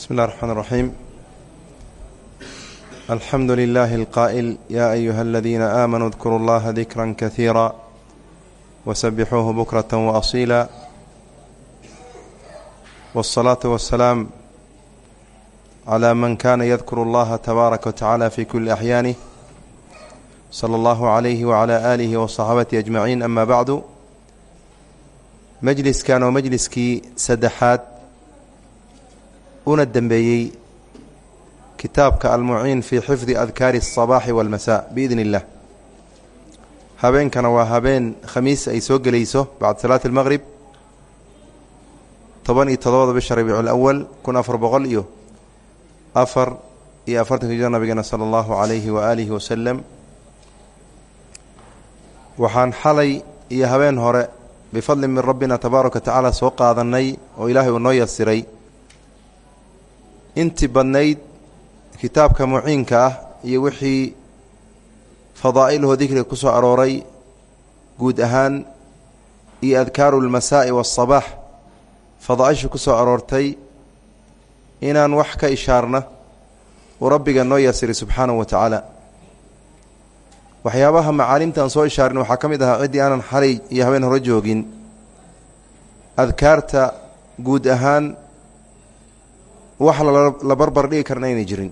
بسم الله الرحمن الرحيم الحمد لله القائل يا أيها الذين آمنوا اذكروا الله ذكرا كثيرا وسبحوه بكرة وأصيلا والصلاة والسلام على من كان يذكر الله تبارك وتعالى في كل أحيانه صلى الله عليه وعلى آله وصحابته أجمعين أما بعد majliskan oo majliskii saddexaad una dembeeyey kitaabka almuciin fii xifdi adkaari الصabaaxi wاlmasaa biidn اllah habeenkana waa habeen khamiis ay soo gelayso bacda salaati اlmaqrib toban iyo todobada bisha rabiic اlawal kun afar boqol iyo afar iyo afartanka jir nabigeena salى اllahu عalayhi waaalihi wasalam waxaan xalay iyo habeen hore bifadli min rabbina tabaaraka wa tacaala soo qaadanay oo ilaahay uu noo yasiray intii badnayd kitaabka muciinka ah iyo wixii fadaa'ilho dikriga ku soo arooray guud ahaan iyo adkaaru lmasaa'i waasabaax fadaa'isha ku soo aroortay inaan wax ka ishaarna uu rabbiga noo yasiray subxaanahu wa tacaala. Waxyaabaha macaalimta aan soo ishaarin waxaa ka mid ahaa ciddii aanan xalay iyo habeen hore joogin. Adkaarta guud ahaan wax la barbar dhigi karna inay jirin.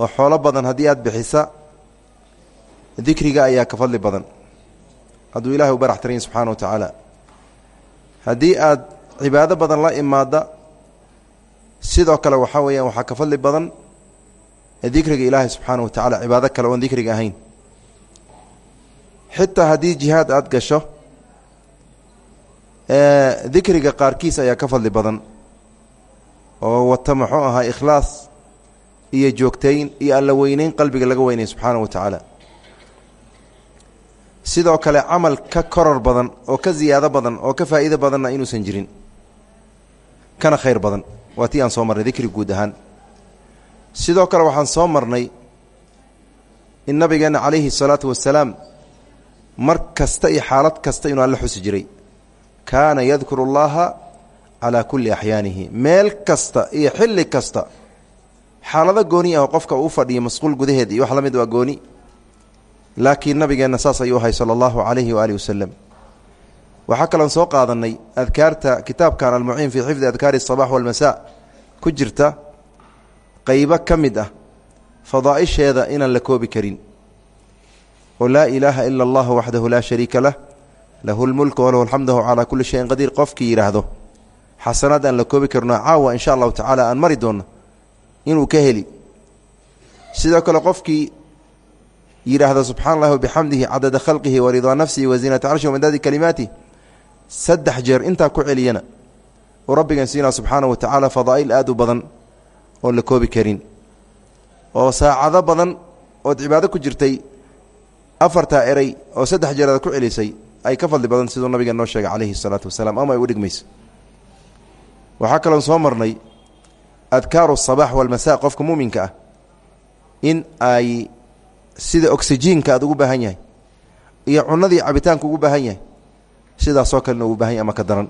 Oo xoolo badan haddii aad bixisa dikriga ayaa ka fadli badan. Hadduu ilahay u barax tirayin subxaana wa tacaala haddii aad cibaado badan la imaada sidoo kale waxaa weeyaan waxaa ka fadli badan dikriga ilaahay subxaana wa tacaala cibaado kale oon dikriga ahayn. Xitaa haddii jihaad aada gasho dikriga qaarkiis ayaa ka fadli badan oo wata muxuu ahaa ikhlaas iyo joogtayn iyo alla weyneyn qalbiga laga weynaya subxaana wa tacaala. Sidoo kale camal ka koror badan oo ka ziyaado badan oo ka faa'iido badanna inuusan jirin. Kana khayr badan. Waa tii aan soo marnay dikri guud ahaan. Sidoo kale waxaan soo marnay in nabigeenna calayhi salaatu wasalaam mar kasta iyo xaalad kasta inuu alla xusi jiray. Kaana yadkuru allaha calaa kulli axyaanihi meel kasta iyo xilli kasta xaalado gooni ah qofka uu fadhiyo masquul gudaheed iyo wax la mid waa gooni. Laakiin nabigeenna saas ayuu ahay sala allahu calayhi waaalih wasalam waxaa kaloon soo qaadanay adkaarta kitaabkan almuciin fii xifdi adkaari asabax walmasaa. Ku jirta qaybo ka mid ah fadaa'isheeda inaan la koobi karin. Oo laa ilaaha ila allah waxdahu laa shariika lah lahu lmulku walahu alxamduhu calaa kulli shayin qadiir. Qofkii yidhaahdo xasanaad aan la koobi karno caawa insha allahu tacaala aan mari doonno inuu ka heli. Sidoo kale qofkii yidhaahdo subxana allahi wabixamdihi cadada khalqihi waridaa nafsihi waziinata carshi wamadaadi kalimaatih saddex jeer intaa ku celiyana. Uu rabbigan siinaa subxaana wa tacaala fadaa'il aad u badan oon la koobi karin. Oo saacado badan ood cibaado ku jirtay afartaa eray oo saddex jeer aad ku celisay ay ka fadli badan siduu nabiga noo sheegay calayhi salaatu wasalaam ama ay u dhigmayso waxaa kaloon soo marnay adkaaru asabax walmasaa qofka muuminka ah in ay sida oksijiinka aad ugu baahan yahay iyo cunadii cabitaanka ugu baahan yahay sidaasoo kalena ugu baahan ama ka daran.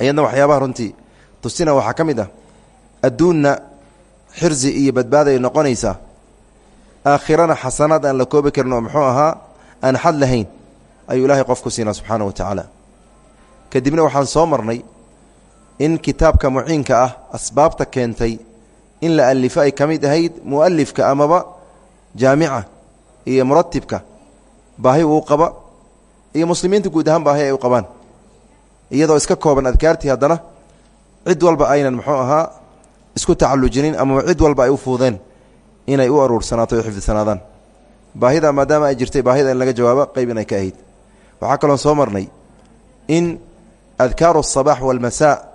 Iyadna waxyaabaha runtii tusina waxaa ka mid ah adduunna xirsi iyo badbaada ay noqonaysaa. Aakhirana xasanaad aan la koobi karin oo muxuu ahaa aan xad lahayn ayuu ilaahay qof ku siinaa subxaana wa tacaala kadibna waxaan soo marnay in kitaabka muciinka ah asbaabta keentay in la alifo ay ka mid ahayd mu'alifka amaba jaamica iyo muratibka baahi uu qaba iyo muslimiinta guud ahaan baahi ay u qabaan. Iyadoo iska kooban adkaartii haddana cid walba aynan muxuu ahaa isku tacallujinin ama cid walba ay u fuudeen inay u aruursanaato o xifdisanaadaan. Baahida maadaama ay jirtay baahida in laga jawaabo qayb inay ka ahayd. Waxaa kaloon soo marnay in adkaaru asabax walmasaa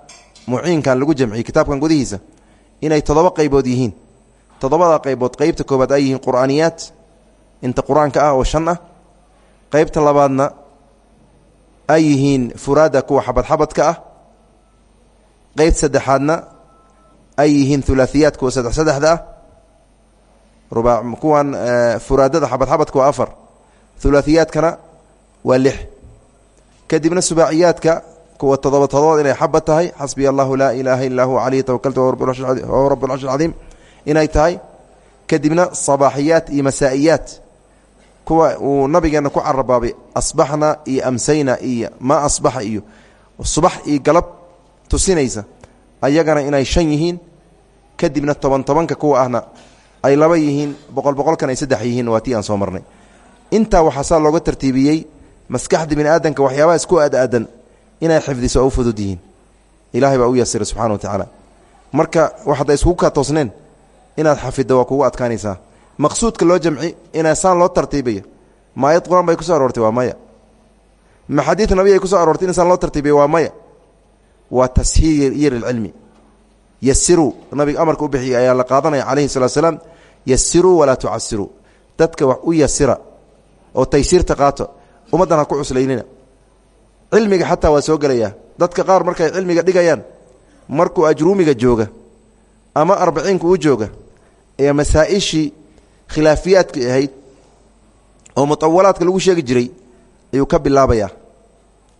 muciinkan lagu jamciyey kitaabkan gudihiisa inay toddoba qaybood yihiin. Toddobada qaybood qeybta koobaad ay yihiin qur'aaniyaat inta qur'aanka ah oo shan ah. Qeybta labaadna ay yihiin furaada kuwa xabadxabadka ah. Qeyb saddexaadna ay yihiin hulaahiyaat kuwa saddex saddexda ah. Kuwan furaadada xabadxabadka waa afar. Hulaahiyaadkana waa lix. Kadibna subaaciyaadka kuwa todoba todobaad inay xaba tahay. Xasbiya allahu laa ilaaha illaa huwa calayhi tawakaltu wahuwa rabu lcarshi alcadiim inay tahay kadibna sabaaxiyaat iyo masaa'iyaat. Kuwa uu nabigeena ku carabaabay asbaxna iyo amsayna iyo maa asbaxa iyo subax iyo galab tusinaysa ayagana inay shan yihiin. Kadibna toban tobanka kuwa ahna ay laba yihiin boqol boqolkan ay saddex yihiin waa tii aan soo marnay. Intaa waxaa saa looga tartiibiyey maskaxda bini aadamka waxyaabaha isku aad-aadan inay xifdiso oo u fudud yihiin ilahay baa u yasiray subxana wa tacaala marka waxada iskugu kaa toosneen inaad xafiddo waa kugu adkaanaysaa. Maqsuudka loo jamci inaa saan loo tartiibayo ma qur'aan bay kuso aroortay waa maya. Ma xadiid ay kuso aroortay in saan loo tartiibiyo waa maya. Waa tashiir ilcilmi yasiruu nabiga amarka u bixiyay ayaa la qaadanaya calayhi salatu slaam yasiruu walaa tucasiruu dadka wax u yasira oo taysiirta qaato ummaddan ha ku cuslaynina cilmiga xataa waa soo gelayaa. Dadka qaar markay cilmiga dhigayaan markuu ajruumiga jooga ama arbaciinku u jooga ee masaa-ishii khilaafiyaadka ahayd oo mutawalaadka lagu sheegi jiray ayuu ka bilaabayaa.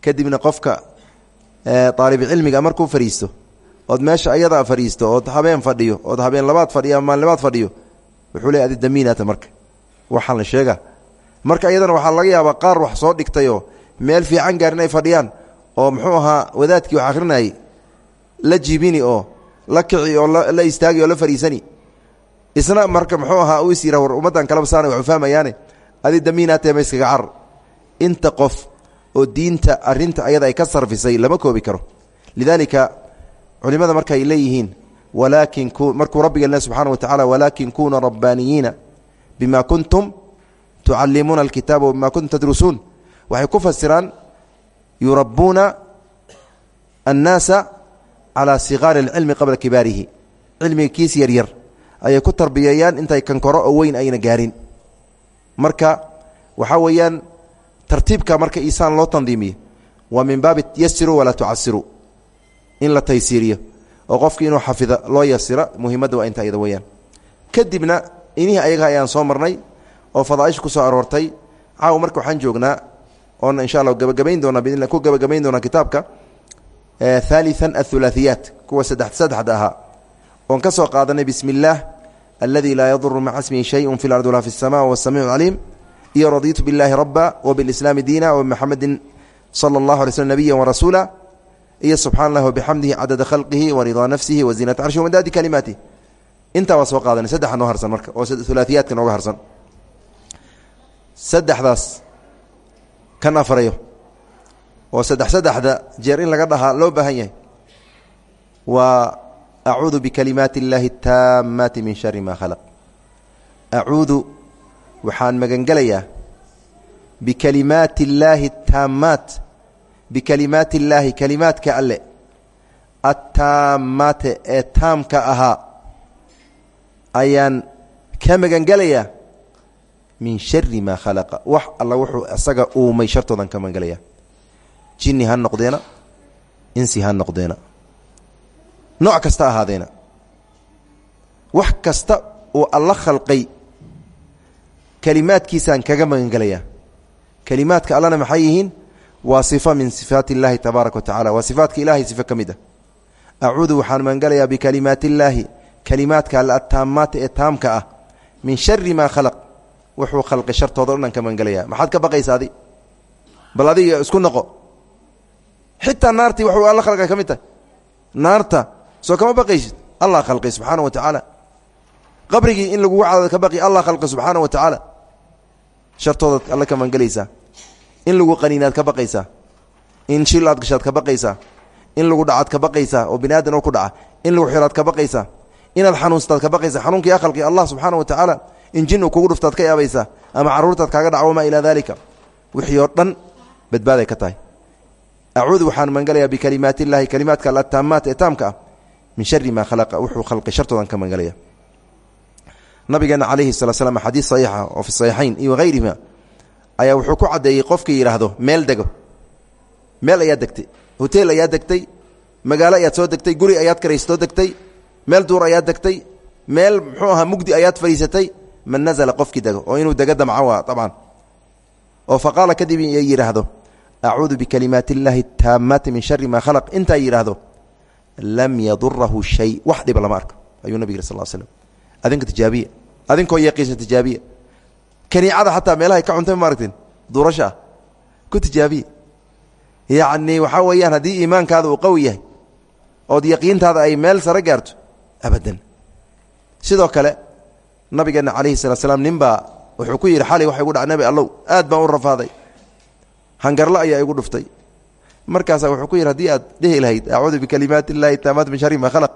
Kadibna qofka aalibcilmiga markuu fadhiisto ood meesha ayadaa fadhiisto ood habeen fadhiyo ood habeen labaad fadhiyo ama maalnimaad fadhiyo wuxuu le adi damiinata marka. Waxaan la sheega marka iyadana waxaa laga yaabaa qaar wax soo dhigtayoo meel fiican gaarin ay fadhiyaan oo muxuu ahaa wadaadkii wax akhrinayay la jibini oo la kici oo la istaagi oo la fadhiisani. Isna marka muxuu ahaa u is war ummaddan kalaba saana waxu fahmayaane. Adi damiinaatee ma iskaga carar inta qof oo diinta arinta ayada ay ka sarfisay lama koobi karo. Lidaalika culimada markaay leeyihiin walaakin markuu rabbiga le subxaana wa tacala walaakin kunuu rabbaaniyiina bima kuntum tucalimuuna alkitaaba wabima kuntum tadrusuun waxay ku fasiraan yurabuuna annaasa calaa sigaari اlcilmi qabla kibaarihi. Cilmiga kiis yaryar ayay ku tarbiyeeyaan intay kankoro oo weyn ayna gaarin. Marka waxaa weeyaan tartiibka marka isaan loo tandiimiyo waa min baabi yasiru walaa tucasiru in la taysiiriyo oo qofki inuu xafida loo yasira muhimadda waa inta ayada kadibna inihii ayaga ayaan soo marnay oo fadaaisha ku soo aroortay caawa marka waxaan joognaa oona insha allah gabagabayn doona bidn ku gabagabayn doonaa kitaabka haalian athulaathiyaat kuwa saddex saddexda ahaa oon ka soo qaadanay bismi illaah aladi laa yaduru maca smihi shayun fi lardi walaa fi اsama wasamiic caliim iyo radiitu biاllahi raba wbiاlislaami diina wbimxamedi salى اllahu alay slm nabiya warasuula iyo subxana اllah wbixamdihi cadada khalqihi waridaa nafsihi waziinata carshi wamadaadi kalimaatih intaa waa soo qaadanay saddexa noo harsan marka oo ulaaiyaadka nooga harsan saddexdaas kan afarayo oo saddex saddexda jeer in laga dhahaa loo baahan yahay waa acuudu bikalimaati اllahi اtaamaati min shari ma khalaq acuudu waxaan magangelayaa bikalimaati اllaahi اtaamaat bikalimaati اllaahi kalimaadka alle attaamaate ee taamka ahaa ayaan ka magangelayaa min shari maa khalaqa. Wax alla wuxuu isaga uumay shartoodan ka magangelayaa jinni ha noqdeena insi ha noqdeena. Nooc kasta ahaadeena. Wax kasta uu alla khalqay kalimaadkiisaan kaga magangelayaa kalimaadka allana maxay yihiin? Waa sifa min sifaati اllahi tabaaraka wa waa sifaatka ilahay sifo ka mid ah. Acuudu waxaan magangelayaa bikalimaati illaahi kalimaadka alle attaamaata ee taamka ah. Min shari maa khalaq wuxuu khalqay shartooda o dhan ka magangelayaa maxaad ka baqaysa adi bal adiga isku noqo. Xitaa naartii waxuu alla khalqay ka naarta soo kama baqaysid? Allah khalqay subxaana wa tacaala qabrigii in lagugu cadaado ka baqi allah khalqay subxaana wa tacaala shartoodaad alle ka magangelaysaa in lagu qaniinaad ka baqaysaa. In shil aad ka baqaysaa. In lagu dhacaad ka baqaysaa. Oo bini oo ku dhaca. In lagu xiraad ka baqaysaa. Inaad xanuunstaad ka baqaysaa. Xanuunka yaa khalqi allah subxaana wa tacaala in jin uu kugu dhuftaad ka yaabaysaa ama carruurtaad kaaga dhaco wamaa ilaa daalika? Wixii oo dhan badbaaday ka tahay. Acuudu waxaan magangelayaa bikalimaati illaahi kalimaadka alataamaat ee taamka ah min shari maa khalaqa wuxuu khalqay shartoodan ka magangelaya nabigeena calayhi salaa slam xadiis saxiixa oo fi saxiixayn iyo hayrihima ayaa wuxuu ku caddeeyey qofkii yidhaahdo meel dego. Meel ayaad degtay. Hoteel ayaad degtay. Magaalo ayaad soo degtay. Guri ayaad karaystoo degtay. Meel duur ayaad degtay. Meel muxuu ahaa mugdi ayaad fadhiisatay man nazala qofkii dego oo inuu dego damca abcan oo fa qaala kadib yidhaahdo acuudu bikalimaati illaahi taamaati min shari maa khalaq. Intaa yidhaahdo lam yadurahu shay. Wax dhiba lama arko ayuu nabig yiri sal l slm adinka tijaabiya adinkoo yaqiisa tijaabiya kaniicada xataa meelahay ka cuntay ma aragtin? Duurasha ah ku tijaabiya yacni waxaa weeyaan haddii iimaankaada uu qawi yahay ood yaqiintaada ay meel sare gaarto abadan. Sidoo kale nabigeena calayhi salaa slaam ninbaa wuxuu ku yidhi xalay waxa igu dhac nebi allow aad baan u rafaaday. Hangarlo ayaa igu dhuftay. Markaasaa wuxuu ku yidhi haddii aad dhehi lahayd acuudu bikalimaat illaahi taamaat min shari ma khalaq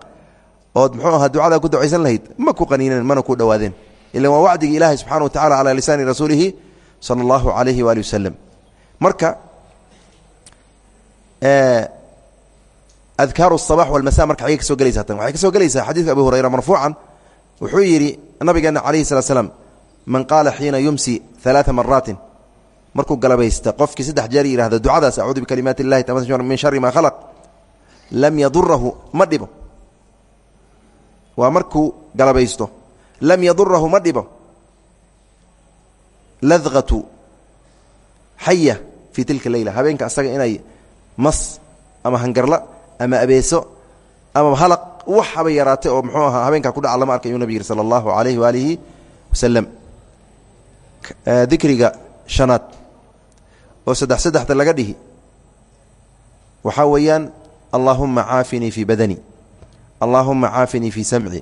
ood muxuu ahaa ducada ku ducaysan lahayd ma ku qaniineen mana ku dhowaadeen ilan waa wacdigii ilaahay subxana wa tacala calaa lisaani rasuulihi sala allahu calayhi waali wasalam marka adkaaru sabax walmasa marka xagey ka soo gelaysa hatan waxay ka soo gelaysaa xadiidka abi hurayra marfuucan wuxuu yidhi nabigeena calayhi sala man qaala xiina yumsi alaaa maraatin markuu galabaysta qofkii saddex jeer yidhahdo ducadaas acuudu bikalimaati illahi tama min shari maa khalaq lam yadurahu ma dhibo. Waa galabaysto lam yadurahu ma dhibo. Ladqatu xaya tilka leyla habeenka asaga inay mas ama hangarla ama abeeso ama halaq wax haba yaraatay oo muxuu ahaa habeenkaa ku dhaca lama arkay yuu nabig yiri sala allahu calayhi waalihi wasalam dikriga shanaad oo saddex saddexda laga dhihi. Waxaa weeyaan allaahuma caafinii fii badani allaahuma caafinii fii samci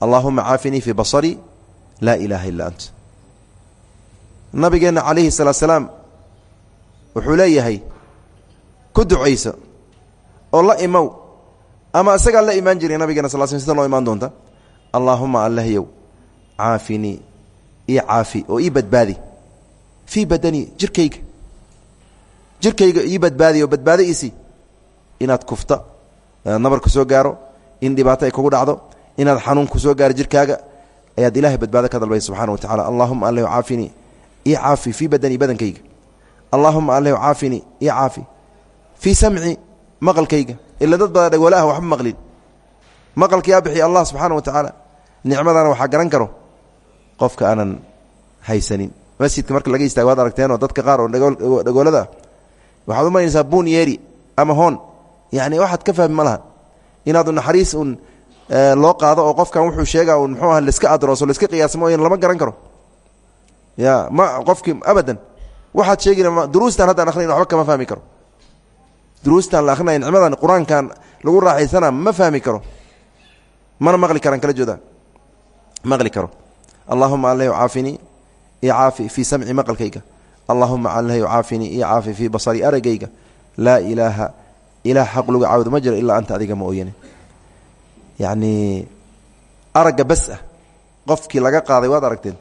allaahuma caafinii fii basarii laa ilaaha illaa ant. Nabigeenna calayhi salaatu salaam wuxuu leeyahay ku ducayso oo la imow ama isagaa la imaan jiray nabigeena sal sl sida loo imaan doonta? Allaahuma allahyow caafinii ii caafi oo ii badbaadi. Fii badanii jirkayga. Jirkayga ii badbaadi oo badbaado iisii inaad kufta nabar ku soo gaaro in dhibaato ay kugu dhacdo inaad xanuun ku soo gaaro jirkaaga ayaad ilaahay badbaado ka dalbaysa subxana wa tacala allaahuma allahyow caafinii ii caafi fii badanii badankayga. Allaahuma allahyow caafinii ii caafi fii samci maqalkayga ila dad badan dhagoole ah waxba maqlin. Maqalka yaa bixiy allah subxaana wa tacaala nicmadana waxaa garan karo. Qofka aanan haysanin. Masjidka marka laga istaago waad aragteenoo dadka qaar oo dhagoolada ah waxaad u malaynaysaa buun ama hoon. Yani waxaad ka fahmi ma laha. Naxariis un loo qaado oo qofkan wuxuu sheega un muxuu aha laiska adrooso qiyaasmo o lama garan karo. Ya ma qofkii abadan waxaad sheegina duruustan haddaan akhriyn waxba kama fahmi karo duruustan la akrinaya nicmadan qur'aankan lagu raaxaysana ma fahmi karo. Mana maqli karaan kala jooda. Maqli karo. Allahuma allahu caafinii i caafi fii maqalkayga. Allahuma allahu caafinii i caafi basari aragayga. Laa ilaaha ilaah xaq lagu caabudo ma jiro ilaa anta adiga ma ooyane yacni aragga bas ah laga qaaday waad aragteen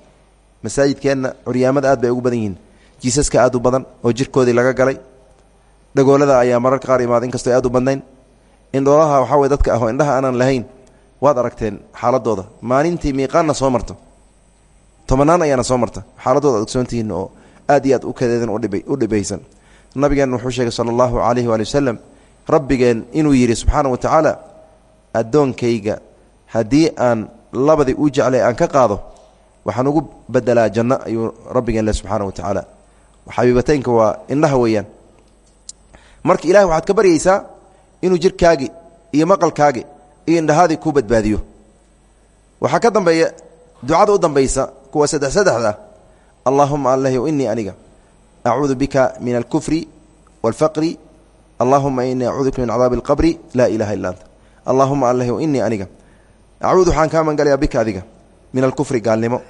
masaajidkeenna curyaamada aad bay ugu badan yihiin. Jiisaska aad u badan oo jirkoodii laga galay dhagoolada ayaa mararka qaar imaada inkastoo aad u badnayn. Indhoolaha waxaa wey dadka ah oo indhaha aanan lahayn waad aragteen xaaladooda. Maalintii miiqaanna soo marto. Tobanaan ayaana soo marta. Xaaladooda ad oo aad iyo aad u kadeedan u dhibaysan. Nabigeen wuxuu sheegay sala allahu calayhi waali wasalam rabbigeen inuu yidhi subxaana wa tacaala addoonkayga haddii aan labadii u jeclay aan ka qaado waxaan ugu bedelaa janno ayuu rabbigeen leh subxaana wa tacaala. Xabiibataynka waa indhaha weeyaan marka ilahay waxaad ka baryaysaa inuu jirkaagi iyo maqalkaagi iyo indhahaadii ku badbaadiyo. Waxaa ka dambeeya ducada u dambaysa kuwa saddex saddexda ah allaahuma allahyow inii aniga acuudu bika min alkufri wاlfaqri allahuma inii acuudu bika min cadaabi اlqabri laa ilaha illa anta. Allahuma allahyow inii aniga acuudu waxaan kaa mangalayaa bika adiga min alkufri gaalnimo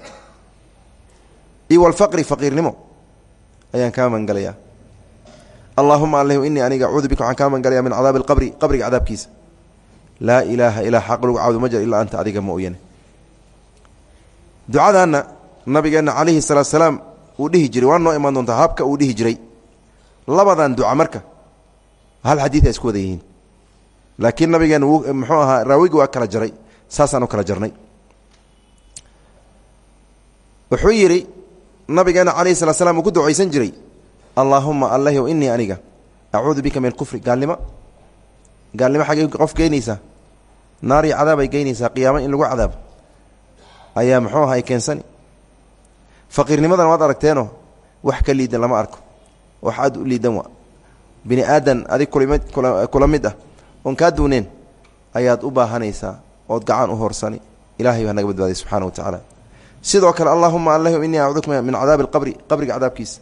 iyo walfaqri faqiirnimo ayaan kaa mangalayaa allahuma alh inii aniga acuudu bika waxaan kaa mangalaya min cadaabi alqabri qabriga cadaabkiisa laa ilaaha ilaa xaq lagu caabudo ma jir ilaa anta adiga ma oyane ducadaana nabigeenna calayhi salaatu salaam uu dhihi jiray waa noo imaan doontaa habka uu dhihi jiray. Labadan duca marka hal xadiid ay isku wada yihiin. Laakiin nabigeenna wuu muxuu ahaa raawigi waa kala jaray saasaan u kala jarnay. Wuxuu yidhi nabigeena calayhi salatu slam uu ku ducaysan jiray allaahuma allahyow inii aniga. Acuudu bika min alkufri gaalnimo. Gaalnimo xaggey qof geynaysaa naar iyo cadaab ay geynaysaa qiyaamo in lagu cadaabo. Ayaa muxuu aha ay keensani. Faqiirnimadana waad aragteenoo wax ka liidan lama arko. Wax aad u liidan wa bini aadan adig kula mid ah. Oon kaa duuneen ayaad u baahanaysaa ood gacan u horsani ilahay baa naga badbaadiy subxana wa tacaala. Sidoo kale allahuma allahu innii acuuduka min cadaabi alqabri qabriga cadaabkiisa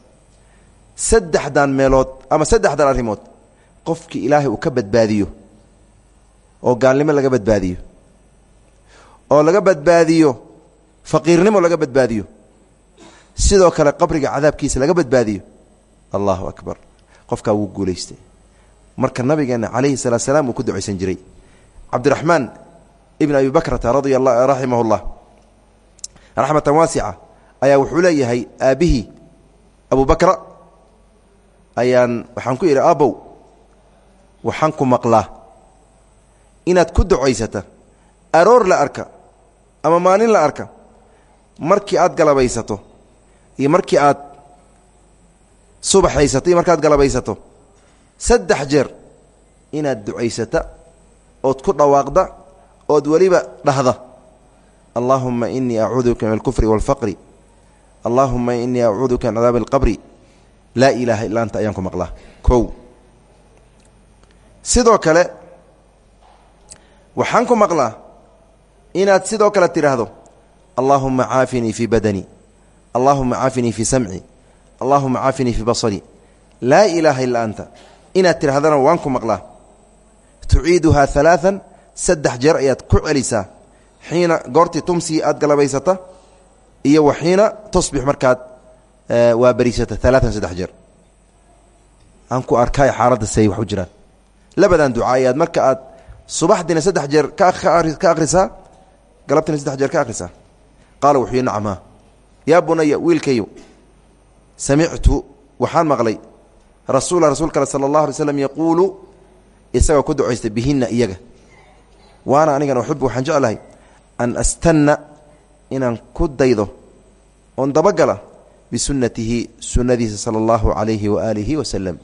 saddexdan meelood ama saddexdan arrimood qofkii ilaahay uu ka badbaadiyo oo gaalnimo laga badbaadiyo oo laga badbaadiyo faqiirnimo laga badbaadiyo sidoo kale qabriga cadaabkiisa laga badbaadiyo. Allahu akbar. Qofkaa wuu guulaystay. Marka nabigeena calayhi salaat salaam uu ku ducaysan jiray. Cabdiraxmaan ibn abi bakrata radia raximah llah raxmatan waasica ayaa wuxuu leeyahay aabbihii abu bakra ayaan waxaan ku idhi aabow waxaan ku maqlaa inaad ku ducaysata. Aroor la arka ama maalin la arka markii aad galabaysato iyo markii aad subaxaysato iyo markaad galabaysato saddex jeer inaad ducaysata ood ku dhawaaqda ood weliba dhahda. Allaahuma inii acuuduka min alkufri waalfaqri allaahuma inii acuuduka min cadaabi alqabri laa ilaaha illa anta ayaan ku maqlaa. Kow. Sidoo kale waxaan ku maqlaa inaad sidoo kale tidhaahdo allaahuma caafinii fii badanii allaahuma caafinii fii samci allaahuma caafinii fii basarii laa ilaaha illa anta. Inaad tidhahdana waan ku maqlaa. Tuciiduhaa alaaan saddex jeer ayaad ku celisaa. Xiina goortii tumsii aad galabaysata iyo wa xiina tusbix markaad waa beriisata alaaan saddex jeer. Aan ku arkaay xaaladda say wax u jiraan. Labadan ducaa ayaad marka aad subaxdiina saddex jeer ka akhrisaa galabtiina saddex jeer ka akhrisaa. Qaala wuxuu yii nacmaa yaa bunaya wiilkayo samictu waxaan maqlay rasuula rasuulka ale sala allahu alay ku ducaysta bihinna iyaga. Waana anigana uxibu waxaan jeclahay an astanna inaan ku daydo oon dabagala bisunnatihi sunnadiisa sala allahu calayhi waaalihi wasalam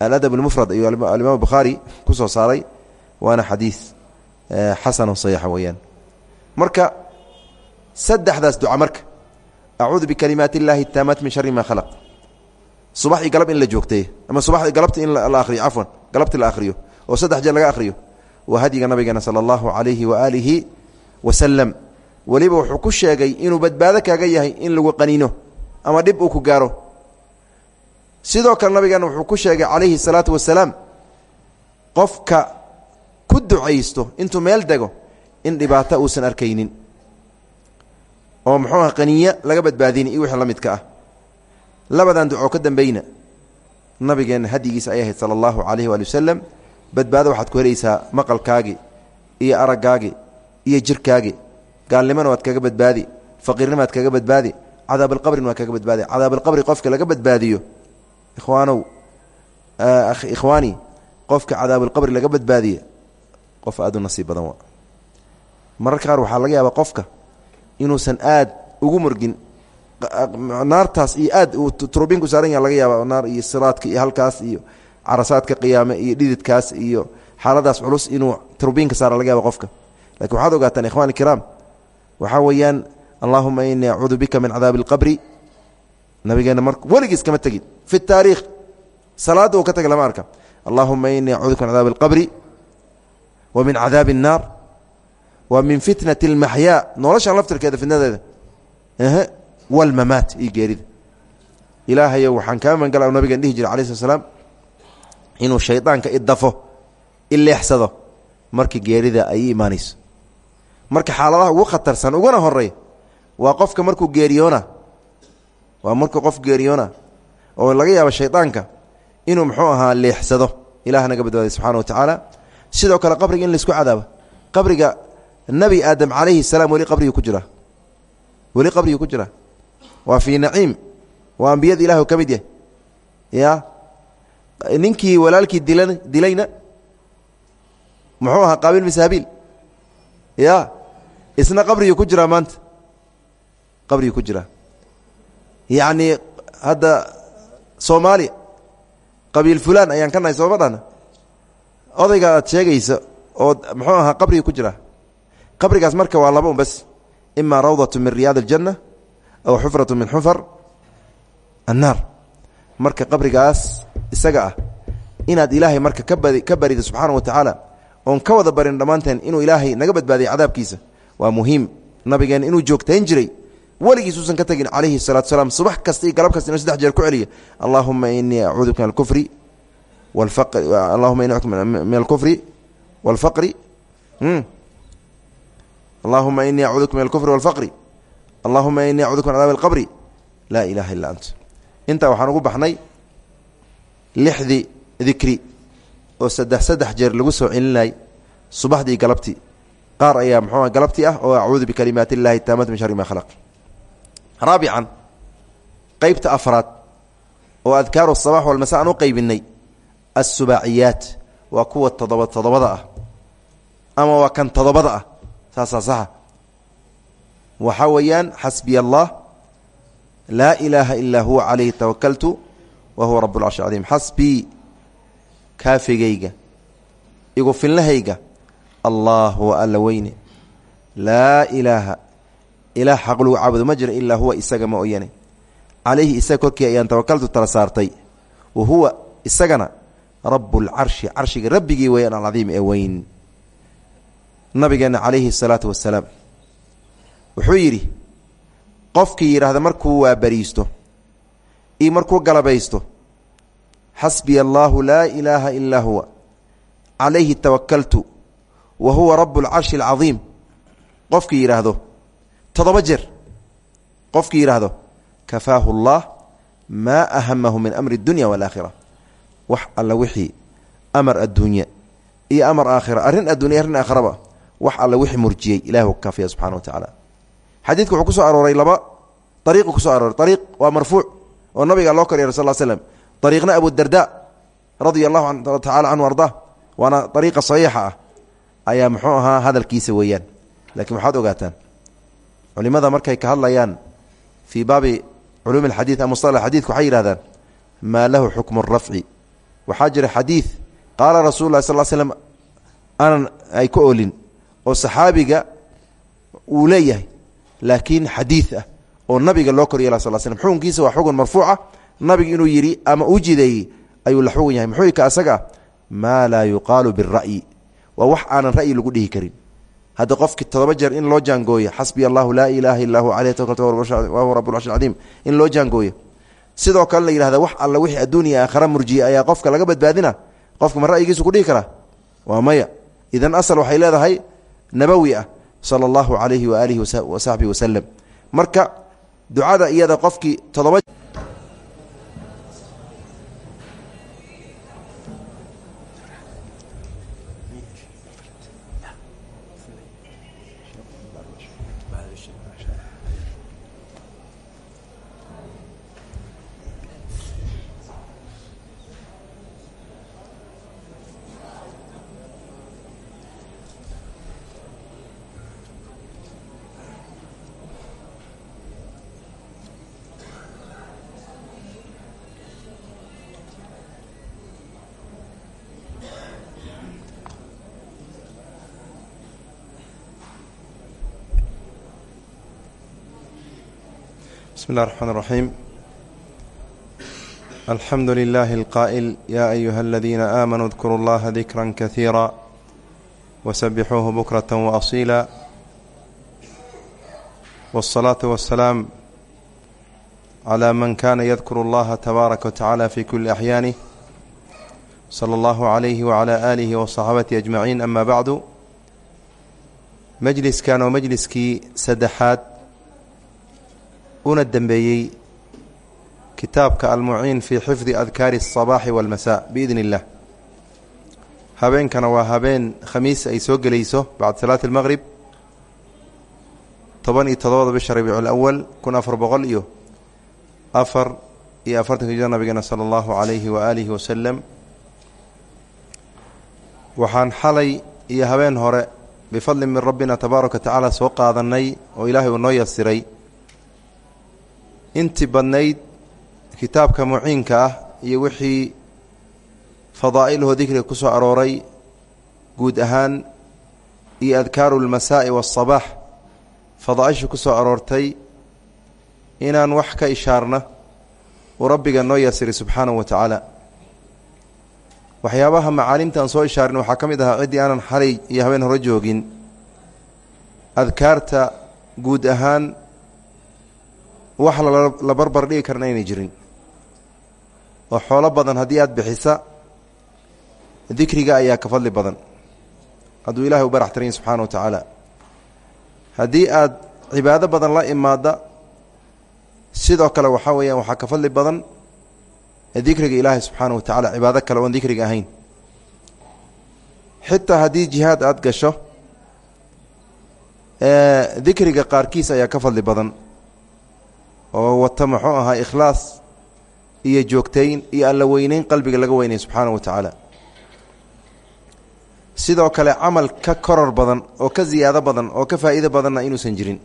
aladab almufrad ayuu alimaam bukhaari ku soo saaray waana xadiis xasano saxiixa weeyaan marka saddexdaas duca marka acuudu bikalimaati illaahi taamaat min shari ma khalaq subax iyo galab in la joogtay ama subax galabta in la akhriyo cafwan galabti la akhriyo oo saddex jeer laga akhriyo waa hadyiga nabigeena sala allahu calayhi waaalihi wasalam weliba wuxuu ku sheegay inuu badbaado kaaga yahay in lagu qaniino ama dhib uu ku gaaro. Sidoo kale nabigeena wuxuu ku sheegay calayhi salaatu wasalaam qofka ku ducaysto intuu meel dego in dhibaato uusan arkaynin. Oo muxuu aha qaniya laga badbaadini iyo wixii la midka ah. Labadan ducoo ka dambeyna nabigeenna hadyigiisa ay ahayd sala allahu calayhi waali wasalam badbaado waxaad ku helaysaa maqalkaagi iyo araggaagi iyo jirkaagi gaalnimona waad kaga badbaadi faqiirnima waad kaga badbaadi cadaabalqabrina waad kaga badbaadi cadaabalqabri qofka laga badbaadiyo ikhwaanow ikhwaani qofka cadaabalqabri laga badbaadiya qof aad u nasiib badan waa. Mararka qaar waxaa laga yaabaa qofka inuusan aad ugu murgin naartaas iyo aad uu turubinku saaran yaha laga yaaba naar iyo siraadka iyo halkaas iyo carasaadka qiyaame iyo dhididkaas iyo xaaladaas culus inuu turbiinka saara laga yaaba qofka. Lakin waxaad ogaataan ikhwan ikiraam waxaa weeyaan allahuma inii acuudu bika min cadaabi alqabri nabigeena mar weligiis kama tegin fi taariikh salaadda uu ka taga lama arka allahuma inii acuudu bika min cadaabi alqabri wa min cadaabi الnaar wa min fitnati اlmaxyaa noloshan laftirkeeda fitnadeeda wاlmamaat iyo geerida ilaahayo waxaan kaa mangala nabigan dhihi jira alai slat slaam inuu shaydaanka idafo ileexsado markii geerida ay imaanayso marka xaaladaha ugu khatarsan ugana horey waa qofka markuu geeriyoona. Waa markuu qof geeriyoona. Oo laga yaabo shaydaanka inuu muxuu ahaa leexsado. Ilaah naga badbaaday subxana wa tacaala. Sidoo kale qabriga in la isku cadaabo. Qabriga nebi aadam calayhi salaam weli qabrigii ku jira. Weli qabrigii ku jira. Waa fii naciim. Waa ambiyada ilah ka mid yahay. Ya? Ninkii walaalkii dilan dilayna muxuu ahaa qaabiil misaabiil. Ya? Isna qabrigii ku jiraa maanta qabrigii ku jiraa yacnii hadda soomaaliya qabiil fulaan ayaan ka nahay sooma dhahna odayga aad sheegaysa oo muxuu ahaa qabrigii ku jira. Qabrigaas marka waa laba un ima rawdatu min riyaad اljanna aw xufratu min xufar annaar. Marka qabrigaas isaga ah inaad ilaahay marka kabad ka barida subxaana wa tacaala oon ka wada barin dhammaanteen inuu ilaahay naga badbaadiyo cadaabkiisa waa muhiim. Nabigeen inuu joogtayn jiray weligiis uusan ka tagin calayhi salatu salaam. Subax kasta iyo galab kasta inuu saddex jeer ku celiya allahuma inii acuudu min alkufri walfaqri allahuma ini min alkufri walfaqri allahuma inii acuuduka min alkufri walfaqri allahuma inii acuuduka min cadaabi alqabri. Laa ilaha illa ant. Intaa waxaan ugu baxnay lixdii dikri oo saddex saddex jeer lagu soo celinay subaxdii galabtii. Qaar ayaa muxuu galabtii ah oo acuudu bikalimaati illahi taamati min shari ma khalaq raabican qeybta afraad oo adkaaru sabax walmasa aan u qeybinay assubaaciyaat waa kuwa todoba todobada ah ama waa kan todobada ah saasaa saxa. Waxaa weeyaan xasbiya allah laa ilaaha ilaa huwa calayhi tawakaltu wa huwa rab lcarshi cadiim. Xasbii kaafigayga igu filnahayga allah wa alla weyne laa ilaaha ilaah xaq lagu caabudo ma jira ilaa huwa isaga ma oyane calayhi isaga korkii ayaan tawakaltu tala saartay. Wa huwa isagana rabbulcarshi carshiga rabbigii weeyaan alcadiim ee weyn. Nabigeena calayhi salaatu wasalaam wuxuu yidhi qofkii yidhaahda markuu waabariisto iyo markuu galabaysto xasbiya allaahu laa ilaaha ilaa huwa. Calayhi tawakaltu wa huwa rabu lcarshi alcadiim qofkii yidhaahdo toddoba jeer. Qofkii yidhaahdo kafaahu allah maa ahamahu min amri اdunya wاlaakhira wax alla wixii amar adduunya iyo amar aakhira arrin addunya arrin aakhiraba wax alla wixii murjiyey ilahi u kaafiya subxana wa tacaala. Xadiidku wuxuu ku soo arooray laba ariiqu ku soo arooray. Ariiq waa marfuuc oo nabiga loo korya sal slm ariiqna abudarda radia allahu tacala canhu ardaa waana ariiqa saxiixa ah. Ayaa muxuu ahaa hadalkiisa weeyaan. Lakiin waxaad ogaataan culimada markay ka hadlayaan fii baabi culuumi alxadiid ama musala xadidka waxay yidhahdaan maa lahu xukmu rafci. Waxaa jira xadiid qaala rasul lah sal slm aanan ay ka olin oo saxaabiga uu leeyahay laakiin ah oo nabiga loo korya sal slm xukunkiisa waa xugun marfuuca nabiga inuu yidhi ama uu jideeyey ayuu la xugun yahay. Muxuu ka asaga maa laa yuqaalu bira'yi waa wax aanan ra'yi lagu dhihi karin hadda qofkii todoba jeer in loo jaangooyo xasbiya allahu laa ilaaha illa hu aleyh tawakkaltu wahuwa rabu lcarshi alcadiim in loo jaangooyo. Sidoo kale la yidhahda wax alla wixii adduuniya aakhara murjiya ayaa qofka laga badbaadina? Qofka ma ra'yigiisu kudhihi karaa? Waa maya. Idan asal waxay leedahay nabawi ah sala allahu calayhi waaalihi wasaxbihi wasalem marka ducada iyada qofkii todoba بسم الله الرحمن الرحيم الحمد لله القائل يا أيها الذين آمنوا اذكروا الله ذكرا كثيرا وسبحوه بكرة وأصيلا والصلاة والسلام على من كان يذكر الله تبارك وتعالى في كل أحيانه صلى الله عليه وعلى آله وصحابته أجمعين أما بعد مجلس كان ومجلسكي سدحات una dembeeyey kitaabka almuciin fii xifdi adkaari الصabaaxi wاlmasaa biidn اllah habeenkana waa habeen khamiis ay soo gelayso bacda salaati اlmaqrib toban iyo todobada bisha rabiicu اlawal kun afar boqol iyo afar iyo afartanka jir nabigeena salى اllahu عalayhi waaalihi wasalam waxaan xalay iyo habeen hore bifadli min rabbina tabaaraka wa tacaala soo qaadanay oo ilaahay uu noo yasiray intii badnayd kitaabka muciinka ah iyo wixii fadaa'ilho dikriga ku soo arooray guud ahaan iyo adkaaru lmasaa'i waasabaax fadaa'isha ku soo aroortay inaan wax ka ishaarna uu rabbiga noo yasiray subxaanahu wa tacaala. Waxyaabaha macaalimta aan soo ishaarin waxaa ka mid ahaa ciddii aanan xalay iyo habeen hore joogin. Adkaarta guud ahaan wax la barbar dhigi karna inay jirin. Oo xoolo badan haddii aad bixisa dikriga ayaa ka fadli badan. Hadduu ilahay u barax tarayin subxaana wa tacaala. Haddii aad cibaado badan la imaada sidoo kale waxaa weeyaan waxaa ka fadli badan dikriga ilaahay subxaana wa tacaala cibaado kale oon dikriga ahayn. Xitaa haddii jihaad aada gasho dikriga qaarkiis ayaa ka fadli badan oo wata muxuu ahaa ikhlaas iyo joogtayn iyo alla weyneyn qalbiga laga weynay subxaana wa tacaala. Sidoo kale camal ka koror badan oo ka ziyaado badan oo ka faa'iido badanna inuusan jirin.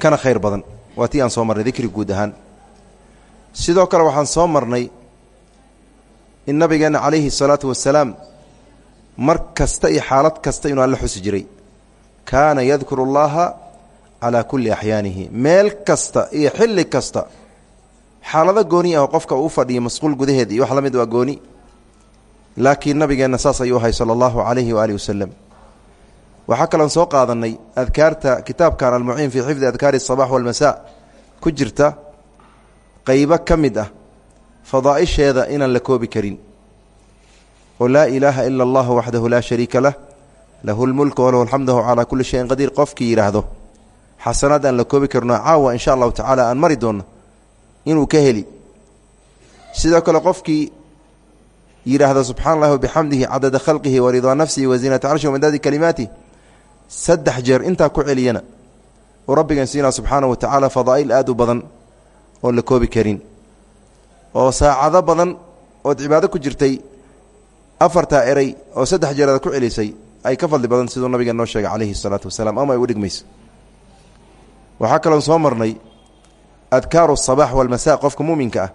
Kana khayr badan. Waa tii aan soo marnay dikri guud ahaan. Sidoo kale waxaan soo marnay in nabigeenna calayhi salaatu wasalaam mar kasta iyo xaalad kasta inuu alla xusi jiray. Kaana yadkuru allaha calaa kulli axyaanihi meel kasta iyo xilli kasta xaalado gooni ah qofka uu fadhiyo masquul gudaheed iyo wax la mid waa gooni. Laakiin nabigeenna saas ayuu ahay sala allahu calayhi waaalih wasalam waxaa kaloon soo qaadanay adkaarta kitaabkan almuciin fii xifdi adkaari asabax walmasaa. Ku jirta qaybo ka mid ah fadaa'isheeda inaan la koobi karin. Oo laa ilaaha ila allahu waxdahu laa shariika lah. Lahu lmulku walahu alxamduhu calaa kulli shayin qadiir. Qofkii yidhaahdo xasanaad aan la koobi karno caawa insha allahu tacaala aan mari doonno inuu ka heli. Sidoo kale qofkii yidhaahda subxana allahi wabixamdihi cadada khalqihi waridaa nafsihi waziinata carshi wamadaadi kalimaatih saddex jeer intaa ku celiyana uu rabbigan siinaa subxaana wa tacaala fadaa'il aad u badan oon la koobi karin. Oo saacado badan ood cibaado ku jirtay afartaa eray oo saddex jeer aad ku celisay ay ka fadli badan siduu nabiga noo sheegay calayhi salaatu wasalaam. Ama ay u dhigmayso waxaa kaloon soo marnay adkaaru asabax walmasaa qofka muuminka ah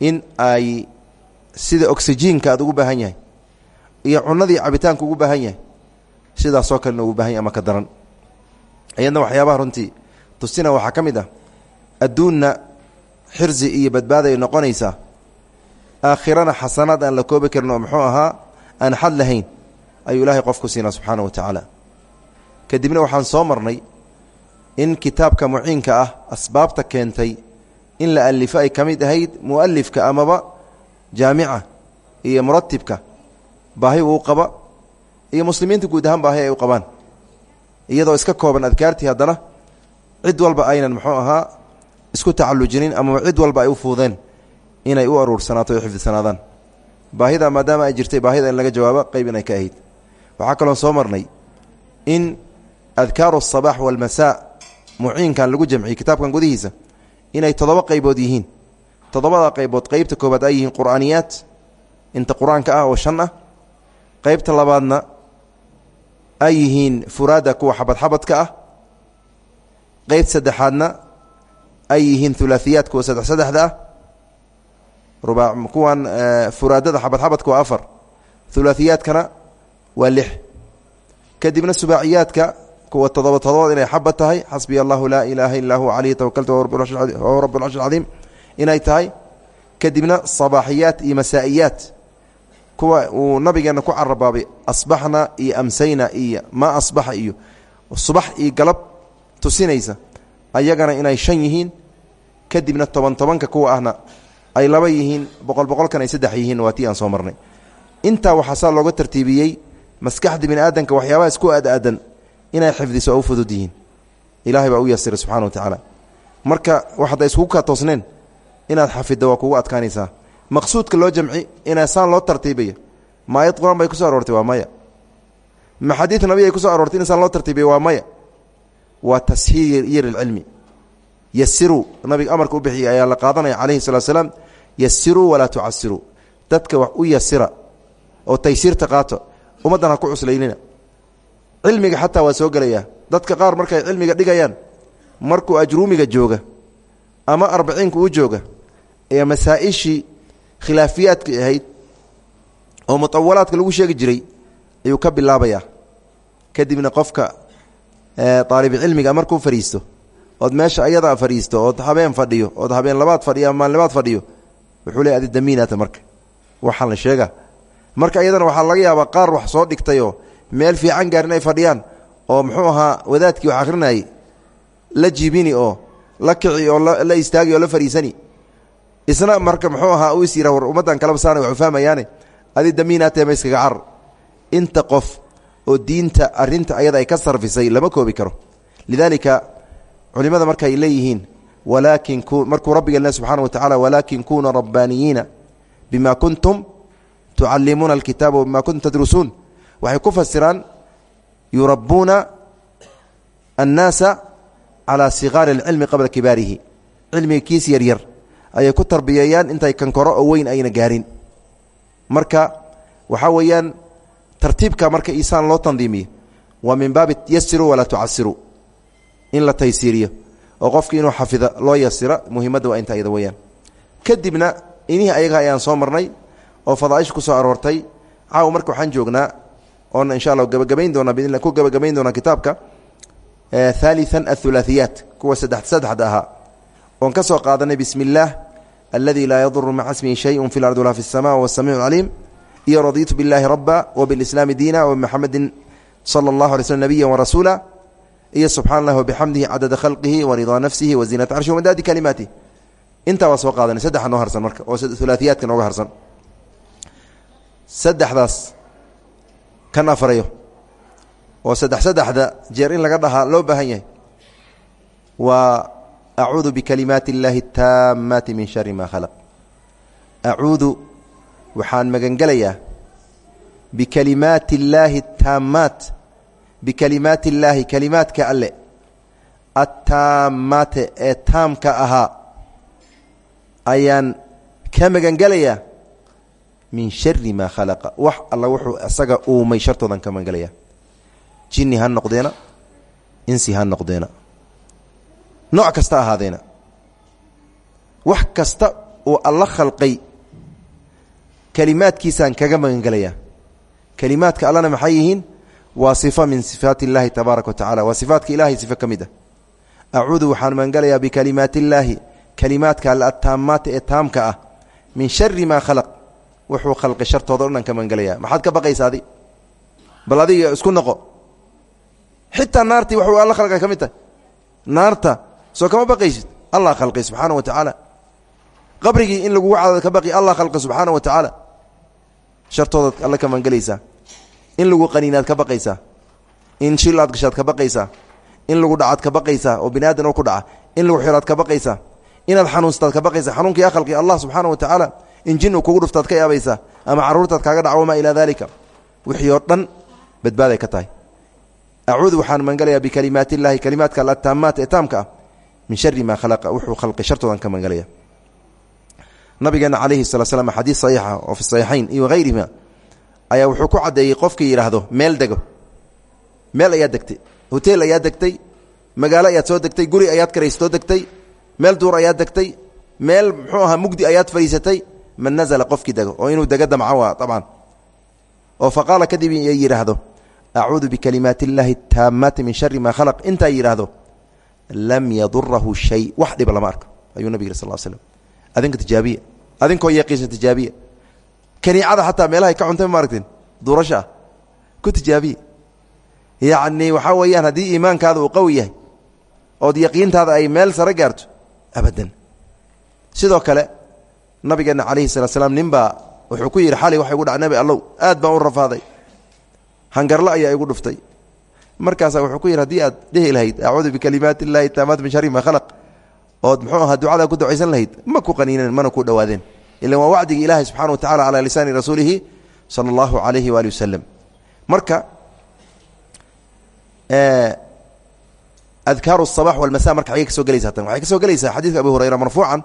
in ay sida oksijiinka aad ugu baahan yahay iyo cunadii cabitaanka ugu baahan yahay sidaasoo kalena ugu baahan yahy ama ka daran. Iyadna waxyaabaha runtii tusina waxaa ka mid ah adduunna xirsi iyo badbaada ay noqonaysaa aakhirana xasanaad aan la koobi karin oo muxuu ahaa aan xad lahayn ayuu ilaahay qof ku siinaa subxaana wa tacaala. Kadibna waxaan soo marnay in kitaabka muciinka ah asbaabta keentay in la alifo ay ka mid ahayd mu'alifka amaba jaamica iyo muratibka baahi uu qaba iyo muslimiinta guud ahaan baahi ay u qabaan. Iyadoo iska kooban adkaartii haddana cid walba aynan muxuu ahaa isku tacallujinin amaba cid walba ay u fuudeen inay u aruursanaato o xifdisanaadaan. Baahida maadaama ay jirtay baahida in laga jawaabo qeyb inay kaloo soo marnay in adkaaru asabax walmasaa muciinkan lagu jamciyey kitaabkan gudihiisa inay toddoba qaybood yihiin. Toddobada qaybood qeybta koobaad ay yihiin qur'aaniyaat. Inta qur'aanka ah oo shan ah. Qeybta labaadna ay yihiin furaada kuwa xabadxabadka ah. Qeyb saddexaadna ay yihiin hulaahiyaat kuwa saddex saddexda ah. Kuwan furaadada xabadxabadka waa afar. Hulaahiyaadkana waa lix. Kadibna subaaciyaadka kuwa todoba todobaad inay xabad tahay xasbiya allahu laa ilaaha illaa huwa caleyhi tawakaltu wahuwa rabu lcarshi alcadiim inay tahay kadibna sabaaxiyaat iyo masaa'iyaat kuwa uu nabigeena ku carabaabay asbaxna iyo amsayna iyo maa asbaxa iyo subax iyo galab tusinaysa ayagana inay shan yihiin kadibna toban tobanka kuwa ahna ay laba yihiin boqol boqolkan ay saddex yihiin waa tii aan soo marnay. Intaa waxaa saa looga tartiibiyey maskaxda bini aadamka waxyaabaha isku aad-aadan inay xifdiso oo u fudud yihiin ilaahay baa u yasiray subxana wa tacaala marka wax hadday iskugu kaa toosneen inaad xafiddo waa kugu adkaanaysaa. Maqsuudka loo jamci inaa saan loo tartiibiyo maayad qur'aan bay kuso aroortay waa maya. Ma xadiid nabi ay kuso aroortay in loo tartiibiyo waa maya. Waa tashiir ilcilmi yasiruu nabiga amarka u bixiyay ayaa la qaadanaya calayhi salaam yasiruu walaa tucasiruu dadka wax u yasira oo taysiirta qaato ummaddan ku cuslaynina cilmiga xataa waa soo gelayaa. Dadka qaar markay cilmiga dhigayaan markuu ajruumiga jooga ama arbaciinka uu jooga ee masaa-ishii khilaafiyaadka ahayd oo mutawalaadka lagu sheegi jiray ayuu ka bilaabayaa. Kadibna qofka aalibcilmiga markuu fadhiisto ood meesha ayadaa fadhiisto ood habeen fadhiyo ood habeen labaad fadhiyo ama maalnimaad fadhiyo wuxuu le adi damiinata marka. Waxaan la sheega marka iyadana waxaa laga yaabaa qaar wax soo dhigtayoo meel fiican gaarin ay fadhiyaan oo muxuu ahaa wadaadkii wax akhrinayay la jibini oo la kici oo la istaagi oo la fadhiisani isna marka muxuu ahaa u is war ummaddan kalaba saana waxu fahmayaane adi damiinaatee ma iskaga carar. Inta qof oo diinta arinta ayada ay ka sarfisay lama koobi karo. Lidaalika culimada markaay leeyihiin walaakin markuu rabbiga le subxaana wa tacala walaakin kunuu rabbaaniyiina bima kuntum tucalimuuna alkitaaba wabima kuntum tadrusuun waxay ku fasiraan yurabbuuna annaasa calaa sigaari alcilmi qabla kibaarihi. Cilmiga kiis yaryar ayay ku tarbiyeeyaan intay kankoro oo weyn ayna gaarin. Marka waxaa weeyaan tartiibka marka isaan loo tandiimiyo waa min baabi yasiru walaa tucasiru in la taysiiriyo oo qofki inuu xafida loo yasira muhimadda waa inta ayada kadibna inihii ayaga ayaan soo marnay oo fadaaisha ku soo aroortay caawa marka waxaan joognaa oona insha allah gabagabayn doonaa bidn ku gabagabayn doonaa kitaabka haalian athulaathiyaat kuwa saddex saddexda ahaa oon ka soo qaadanay bismi illaah aladi laa yaduru maca smihi shayun fi lardi walaa fi الsama wasamiic caliim iyo radiitu biاllahi raba wbiاlislaami diina wbimxamedi salى اllahu alay slm nabiya warasuula iyo subxana اllahi wabixamdihi cadada khalqihi waridaa nafsihi waziinata carshi wamadaadi kalimaatih intaa waa soo qaadanay saddexa noo harsan marka oo ulaaiyaadka nooga harsan saddexdaas kan afarayo oo saddex saddexda jeer in laga dhahaa loo baahan yahay waa acuudu bikalimaati اllahi اtaamaati min shari ma khalaq acuudu waxaan magangelayaa bikalimaati اllaahi اtaamaat bikalimaati اllaahi kalimaadka alle attaamaate ee taamka ahaa ayaan ka magangelayaa min shari maa khalaqa. Wax alla wuxuu isaga uumay shartoodan ka magangelayaa jinni ha noqdeena insi ha noqdeena. Nooc kasta ahaadeena. Wax kasta uu alla khalqay kalimaadkiisaan kaga magangelayaa kalimaadka allana maxay yihiin? Waa sifa min sifaati اllahi tabaaraka wa waa sifaatka ilahay sife ka mid ah. Acuudu waxaan magangelayaa bikalimaati illaahi kalimaadka alle attaamaata ee taamka ah. Min shari maa khalaq wuxuu khalqay shartooda o dhan ka magangelayaa maxaad ka baqaysa adi bal adiga isku noqo. Xitaa naartii waxuu alla khalqay ka tahay. Naarta soo kama baqaysid? Allah khalqay subxaana wa tacaala qabrigii in lagugu cadaad ka baqi allah khalqay subxaana wa tacaala shartoodaad alle ka magangelaysaa in lagu qaniinaad ka baqaysaa. In shil aad gashaad ka baqaysaa. In lagu dhacaad ka baqaysaa oo bini ku dhaca. In lagu xiraad ka baqaysaa. Inaad xanuunstaad ka baqaysaa. Xanuunka yaa khalqi allah subxaana wa tacaala in jin uu kugu dhuftaad ka yaabaysaa ama carruurtaad kaaga dhaco wamaa ilaa daalika wixii oo dhan badbaaday ka tahay. Acuudu waxaan magangelayaa bikalimaati illaahi kalimaadka alataamaat ee taamka ah min shari maa khalaqa wuxuu khalqay shartoodan ka magangelaya nabigeena calayhi sala slam xadiid saxiixa oo fi saxiixayn iyo hayrihima ayaa wuxuu ku caddeeyey qofkii yidhaahdo meel dego. Meel ayaad degtay. Hoteel ayaad degtay. Magaalo ayaad soo degtay. Guri ayaad karaystoo degtay. Meel duur ayaad degtay. Meel muxuu ahaa mugdi ayaad fadhiisatay man nazala qofkii dego oo inuu dego damca waa abcan oo fa qaala kadib yidhaahdo acuudu bikalimaati illaahi taamaati min shari maa khalaq. Intaa yidhaahdo lam yadurahu shay. Wax dhiba lama arko ayuu nabig sal slm adinka tijaabiya adinkoo yaqiinsan tijaabiya. Kaniicada xataa meelahay ka cuntay ma aragtin duurasha ah. Ku tijaabiya. Yacni waxaa weeyaan haddii iimaankaada uu qawi yahay ood yaqiintaada ay meel sare gaarto abadan. Sidoo kale nabigeena calayhi salaa slaam ninbaa wuxuu ku yidhi xali waxa igu dhac nebi allow aad baan u rafaaday. Hangarlo ayaa igu dhuftay. Markaasaa wuxuu ku yidhi haddii aad dhihi lahayd acuudu bikalimaati illaahi taamaat min shari ma khalaq ood muxuu ahaa ducadaa ku ducaysan lahayd ma ku qaniineen mana ku dhowaadeen ilan waa wacdigii ilaahay subxana wa tacala calaa lisaani rasuulihi sala allahu calayhi waali wasalam marka eh, adkaaru sabax walmasa marka xagey ka soo gelaysa hatan waxay ka soo gelaysaa xadiidka abi hurayra marfuucan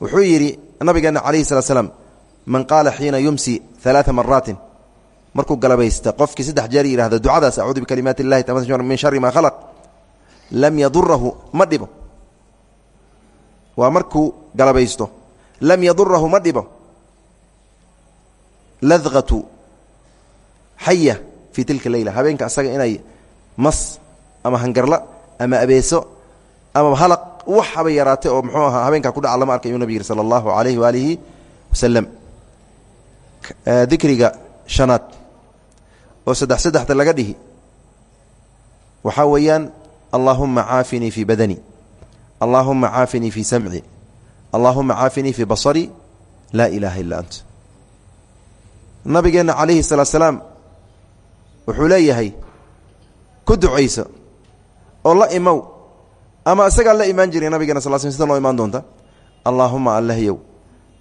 wuxuu yidhi nabigeena calayhi salaa slam man qaala xiina yumsi alaaa maraatin markuu galabaysta qofkii saddex jeer yidhahdo ducadaas acuudu bikalimaati illahi tamat min shari maa khalaq lam yadurahu ma dhibo. Waa markuu galabaysto lam yadurahu ma dhibo. Ladqatu xaya fii tilka leyla habeenka asaga inay mas ama hangarla ama abeeso ama halaq wax haba yaraate oo muxuu ahaa habeenkaa ku dhaca lama arka ayuu nabig yihi sala allahu alayhi waalihi wasalam dikriga shanaad oo saddex saddexda laga dhihi waxaa weeyaan allaahuma caafinii fii badani allaahuma caafinii fii samci allaahuma caafinii fii basarii laa ilaaha illaa ant. Nabigeenna calayhi salaat slaam wuxuu leeyahay ku ducayso oo la imow ama isagaa la imaan jiray nabigeena sal sl sida loo imaan doonta? Allaahuma allahyow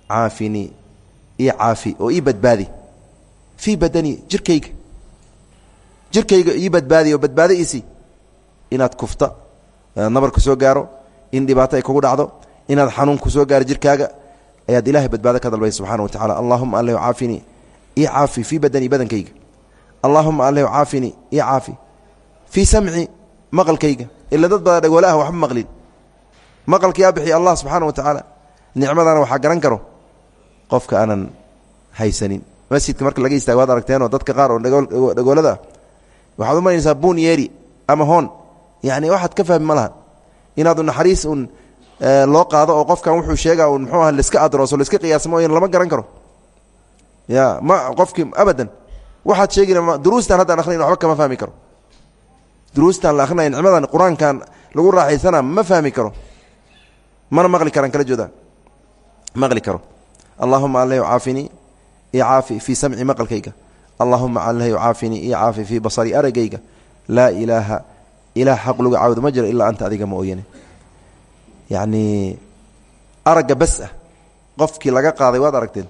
caafinii ii caafi oo ii badbaadi. Fii badani jirkayga. Jirkayga ii badbaadi oo badbaado iisii inaad kufta inaad nabar ku soo gaaro in dhibaato ay kugu dhacdo inaad xanuun ku soo gaaro jirkaaga ayaad ilahay badbaado ka dalbay subxana wa tacala allahuma allahw caafinii ii caafi fii badani badankayga. Allaahuma allahw caafinii ii caafi fii samci maqalkayga. Ila dad bada dhagoole ah waxba maqlin. Maqalka yaa bixiya allah subxaana wa tacaala nicmadana waxaa garan karo. Qofka aanan haysanin. Masjidka marka laga istaago waad aragteenoo dadka qaar oo dhagoolada ah waxaad u malaynaysaa buun ama hoon. Yani waxaad ka fahmi ma laha. Naxariis un loo qaado oo qofkan wuxuu sheega un muxuu aha laiska adrooso laiska qiyaasa mooyan lama garan karo. Ya ma qofkii abadan waxaad sheegina duruustan haddaan akhriyn waxba kama fahmi karo duruustan la akrinaya nicmadan qur'aankan lagu raaxaysana ma fahmi karo. Mana maqli karaan kala jooda. Maqli karo. Allahuma allahu caafinii i caafi fii samci maqalkayga. Allahuma allahu caafinii i caafi fii basari aragayga laa ilaaha ilaah xaq lagu caabudo ma jiro ilaa anta adiga ma ooyane yacnii aragga bas ah qofkii laga qaaday waad aragteen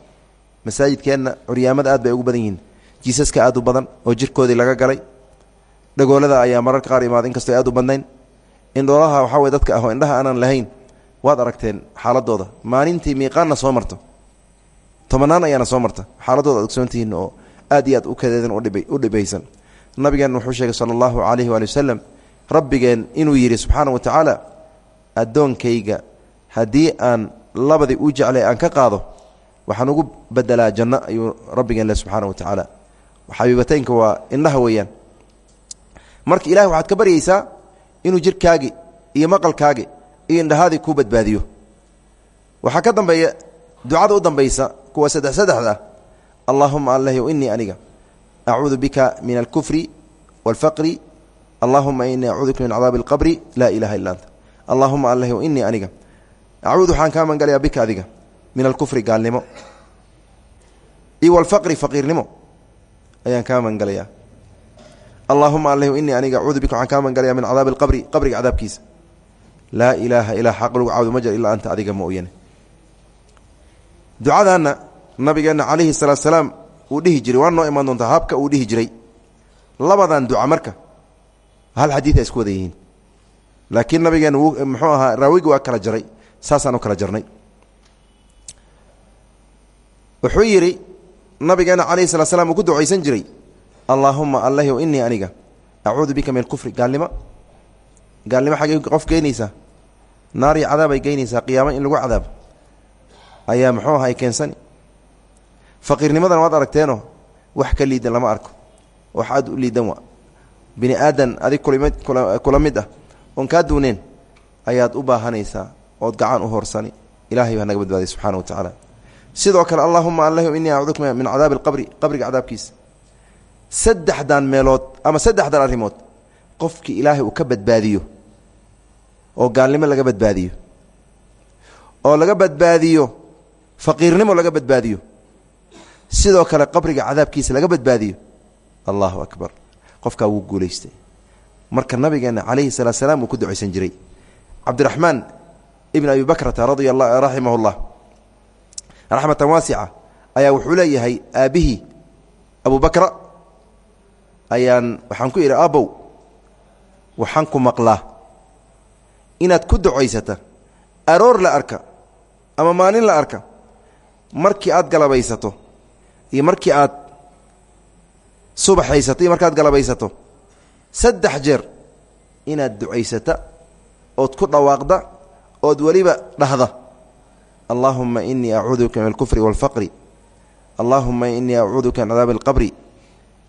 masaajidkeenna curyaamada aad bay ugu badan yihiin. Jiisaska aad u badan oo jirkoodii laga galay dhagoolada ayaa mararka qaar imaada inkastoo aad u badnayn. Indhoolaha waxaa wey dadka ah oo indhaha aanan lahayn waad aragteen xaaladooda. Maalintii miiqaanna soo marto. Tobanaan ayaana soo marta. Xaaladooda ad oo aad iyo aad u kadeedan u dhibaysan. Nabigeen wuxuu sheegay sala allahu calayhi waali wasalam rabbigeen inuu yidhi subxaana wa tacaala addoonkayga haddii aan labadii u jeclay aan ka qaado waxaan ugu bedelaa janno ayuu rabbigeen leh subxaana wa tacaala. Xabiibataynka waa indhaha weeyaan marka ilahay waxaad ka baryaysaa inuu jirkaagi iyo maqalkaagi iyo indhahaadii kuu badbaadiyo. Waxaa ka dambeeya ducada u dambaysa kuwa saddex saddexda ah. Allaahuma allahyow inii aniga acuudu bika min alkufri wاlfaqri allahuma inii acuudu min cadaabi اlqabri laa ilaha illa anta. Allahuma allahyow inii aniga acuudu waxaan kaa mangalayaa bika adiga min alkufri gaalnimo iyo walfaqri faqiirnimo ayaan kaa mangalayaa allahuma allahyow inii aniga acuudu bika waxaan kaa mangalayaa min cadaabi اlqabri qabriga cadaabkiisa laa ilaaha ilaa xaq lagu caabudo ma jir ilaa anta adiga ma oyane ducadaana nabigeenna calayhi salaatu salaam uu dhihi jiray waa noo imaan doontaa habka uu dhihi jiray. Labadan duca marka hal xadiid ay isku wada yihiin. Laakiin nabigeenna wuu muxuu ahaa raawigi waa kala jaray saasaan u kala jarnay. Wuxuu yidhi nabigeenna calayhi salatu slam uu ku ducaysan jiray allaahuma allahyow inii aniga. Acuudu bika min alkufri gaalnimo. Gaalnimo xaggay qof geynaysaa naar iyo cadaab ay geynaysaa qiyaamo in lagu cadaabo ayaa muxuu aha ay keensani. Faqiirnimadana waad aragteenoo wax ka liidan lama arko. Wax aad u liidan wa bini aadan adig kula mid ah. Oon kaa duuneen ayaad u baahanaysaa ood gacan u horsani ilahay baa naga badbaaday subxana wa tacaala. Sidoo kale allahuma allahu inii acuuduka min cadaabi alqabri qabriga cadaabkiisa saddexdan meelood ama saddexdan arrimood qofkii ilaahay uu ka badbaadiyo oo gaalnimo laga badbaadiyo oo laga badbaadiyo faqiirnimo laga badbaadiyo sidoo kale qabriga cadaabkiisa laga badbaadiyo. Allahu akbar. Qofkaa wuu guulaystay marka nabigeenna calayhi salaat salaam uu ku ducaysan jiray. Cabdiraxmaan ibn abi bakrata radia raximah llah raxmatan waasica ayaa wuxuu leeyahay aabbihii abu bakra ayaan waxaan ku idhi aabow waxaan ku maqlaa inaad ku ducaysata aroor la arka ama maalin la arka markii aad galabaysato iyo markii aad subaxaysato iyo markaad galabaysato saddex jeer inaad ducaysata ood ku dhawaaqda ood weliba dhahda. Allaahuma inii acuuduka min alkufri waalfaqri allaahuma inii acuuduka min cadaabi alqabri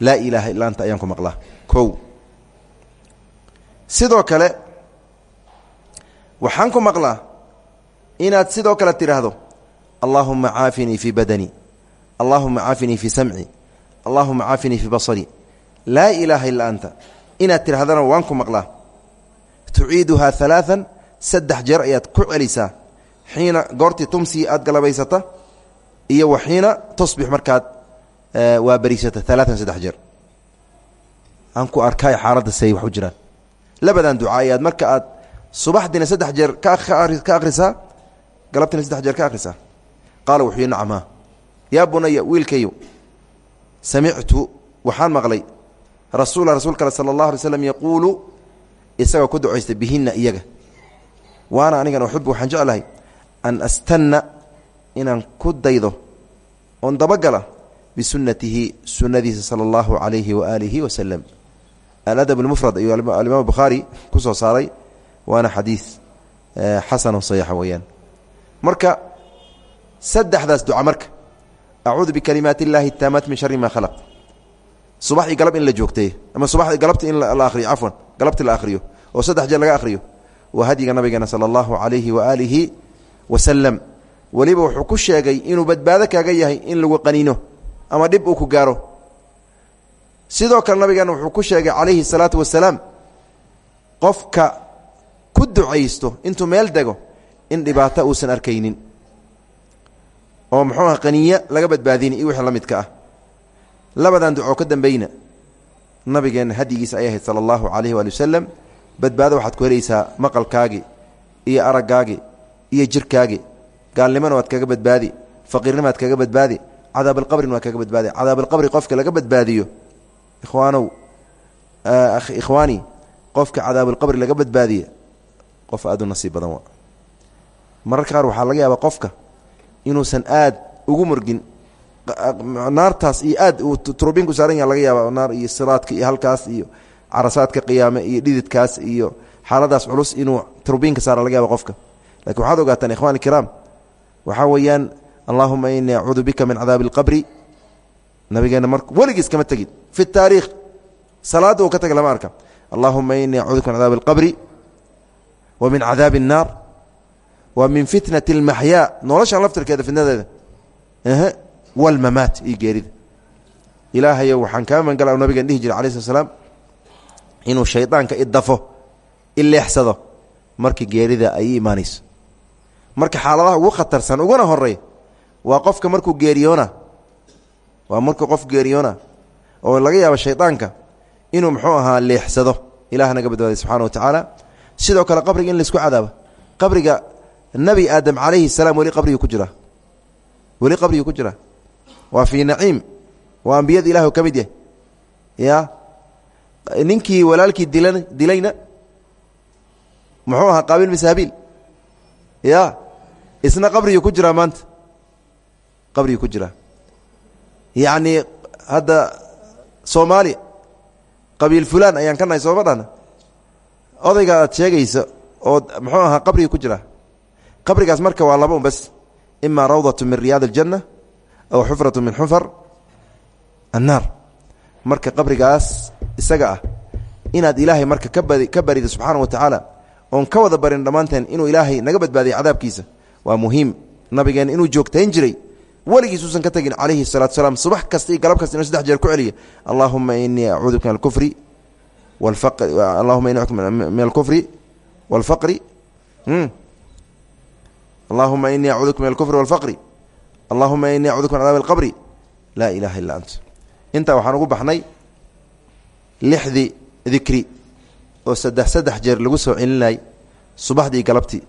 laa ilaaha illa anta ayaan ku maqlaa. Kow. Sidoo kale waxaan ku maqlaa inaad sidoo kale tidhaahdo allaahuma caafinii fii badanii allaahuma caafinii fii samci allaahuma caafinii fii basarii laa ilaaha illaa anta. Inaad tidhahdana waan ku maqlaa. Tuciiduhaa alaaan saddex jeer ayaad ku celisaa. Xiina goortii tumsii aad galabaysata iyo wa xiina tusbix markaad waa beriisata alaaan saddex jeer. Aan ku xaaladda say wax u jiraan. Labadan ducaa ayaad marka aad subaxdiina saddex jeer ka akhrisaa galabtiina saddex jeer ka akhrisaa. Qaala wuxuu yihi nacmaa yaa bunaya wiilkayo samictu waxaan maqlay rasuula rasuulka ale sala allahu alay slam yaquulu ku ducaysta bihinna iyaga. Waana anigana uxibu waxaan jeclahay an astanna inaan ku daydo oon dabagala bisunnatihi sunnadiisa sala allahu calayhi waaalihi wasalam aladab almufrad ayuu alimaam bukhaari ku soo saaray waana xadiid xasano saxiixa weeyaan marka saddexdaas duca marka acuudu bikalimaati illaahi taamaat min shari ma khalaq subax iyo galab in la joogtay ama subax galabti in la akhriyo cafwan galabti la akhriyo oo saddex jeer laga akhriyo waa hadyiga nabigeena sala allahu calayhi waaalihi wasalam weliba wuxuu ku sheegay inuu badbaado kaaga yahay in lagu qaniino ama dhib uu ku gaaro. Sidoo kale nabigeena wuxuu ku sheegay calayhi salaatu wasalaam qofka ku ducaysto intuu meel dego in dhibaato uusan arkaynin. Oo muxuu aha qaniya laga badbaadini iyo wixii la ah. Labadan ducoo ka dambeyna nabigeenna hadyigiisa ay ahayd sala allahu calayhi waali wasalam badbaado waxaad ku helaysaa maqalkaagi iyo araggaagi iyo jirkaagi gaalnimona waad kaga badbaadi faqiirnima waad kaga badbaadi cadaabalqabrina waad kaga badbaadi cadaabalqabri qofka laga badbaadiyo ikhwaanow ikhwaani qofka cadaabalqabri laga badbaadiya qof aad u nasiib badan waa. Mararka qaar waxaa laga yaabaa qofka inuusan aad ugu murgin naartaas iyo aad uu turubinku saaran yaha laga yaaba naar iyo siraadka iyo halkaas iyo carasaadka qiyaame iyo dhididkaas iyo xaaladaas culus inuu turbiinka saara laga yaaba qofka. Lakin waxaad ogaataan ikhwan ikiraam waxaa weeyaan allahuma inii acuudu bika min cadaabi اlqabri nabigeena mar weligiis kama tegin fi taariikh salaadda uu ka tagay lama arka allahuma inii acuudu bika min cadaabi اlqabri wa min cadaabi الnaar wa min fitnati اlmaxyaa noloshan laftirkeeda fitnadeeda wاlmamaat iyo geerida ilaahayo waxaan kaa mangala nabigan dhihi jira alai slat slaam inuu shaydaanka idafo ileexsado markii geerida ay imaanayso marka xaaladaha ugu khatarsan uguna horeey waa qofka markuu geeriyoona. Waa markuu qof geeriyoona. Oo laga yaabo shaydaanka inuu muxuu ahaa leexsado. Ilaah naga badbaaday subxana wa tacaala. Sidoo kale qabriga in la isku cadaabo. Qabriga nebi aadam calayhi salaam weli qabrigii ku jira. Weli qabrigii ku jira. Waa fii naciim. Waa ambiyada ilah ka mid yahay. Ya? Ninkii walaalkii dilan dilayna muxuu ahaa qaabiil misaabiil ya? Isna qabrigii ku jiraa maanta qabrigii ku jiraa yacnii hadda soomaaliya qabiil fulaan ayaan ka nahay sooma odayga aad sheegaysa oo muxuu ahaa qabrigii ku jiraa qabrigaas marka waa laba un bas ima rawdatu min riyaad اljanna aw xufratu min xufar annaar. Marka qabrigaas isaga ah inaad ilaahay marka ka barida subxaana wa tacaala oon ka wada barin dhammaanteen inuu ilaahay naga badbaadiya cadaabkiisa waa muhiim. Nabigeena inuu joogtayn jiray weligiis uusan ka tegin calayhi salatu salaam. Subax kasta iyo galab kasta inuu saddex jeer ku celiya allahuma inii acuudu bika min alkufri walfaqri allahuma ini min alkufri walfaqri allahuma inii acuudu bika min alkufri walfaqri allahuma inii acuudu bika min cadaab alqabri laa ilaha illa ant. Intaa waxaan ugu baxnay lixdii dikri oo saddex saddex jeer lagu soo celinay subaxdii galabtii.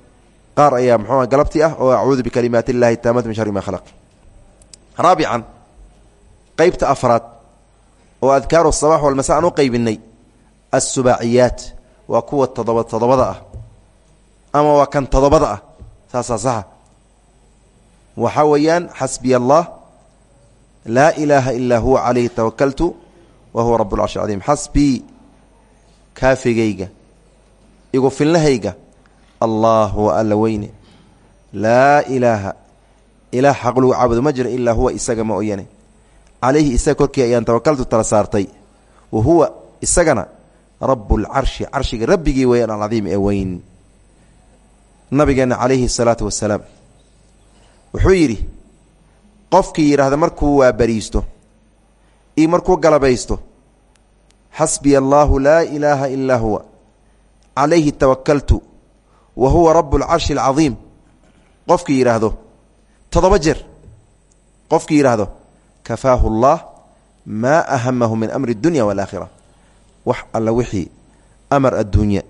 Qaar ayaa muxuu galabtii ah oo acuudu bikalimaat illahi taamati min shari ma khalaq raabican qeybta afraad oo adkaaru sabax walmasa aan u qeybinay assubaaciyaat waa kuwa todoba todobada ah ama waa kan todobada ah saasaa saxa waxaa weeyaan xasbiya allah laa ilaaha ilaa huwa calayhi tawakaltu wa huwa rab lcarshi cadiim xasbii kaafigayga igu filnahayga allah wa alla weyne laa ilaaha ilaah xaq lagu caabudo ma jira ilaa huwa isaga ma oyane calayhi isaga korkii ayaan tawakaltu tala saartay. Wa huwa isagana rabu lcarshi carshiga rabbigii weeyaan alcadiim ee weyn. Nabigeenna calayhi salaatu wasalaam wuxuu yidhi qofkii yidhaahda markuu waabariisto iyo markuu galabaysto xasbiya allaahu laa ilaaha ilaa huwa. Calayhi tawakaltu wa huwa rabu lcarshi alcadiim qofkii yidhaahdo toddoba jeer qofkii yidhaahdo kafaahu allah maa ahamahu min amri اdunya wاlaakhira wax alla wixii amar adduunye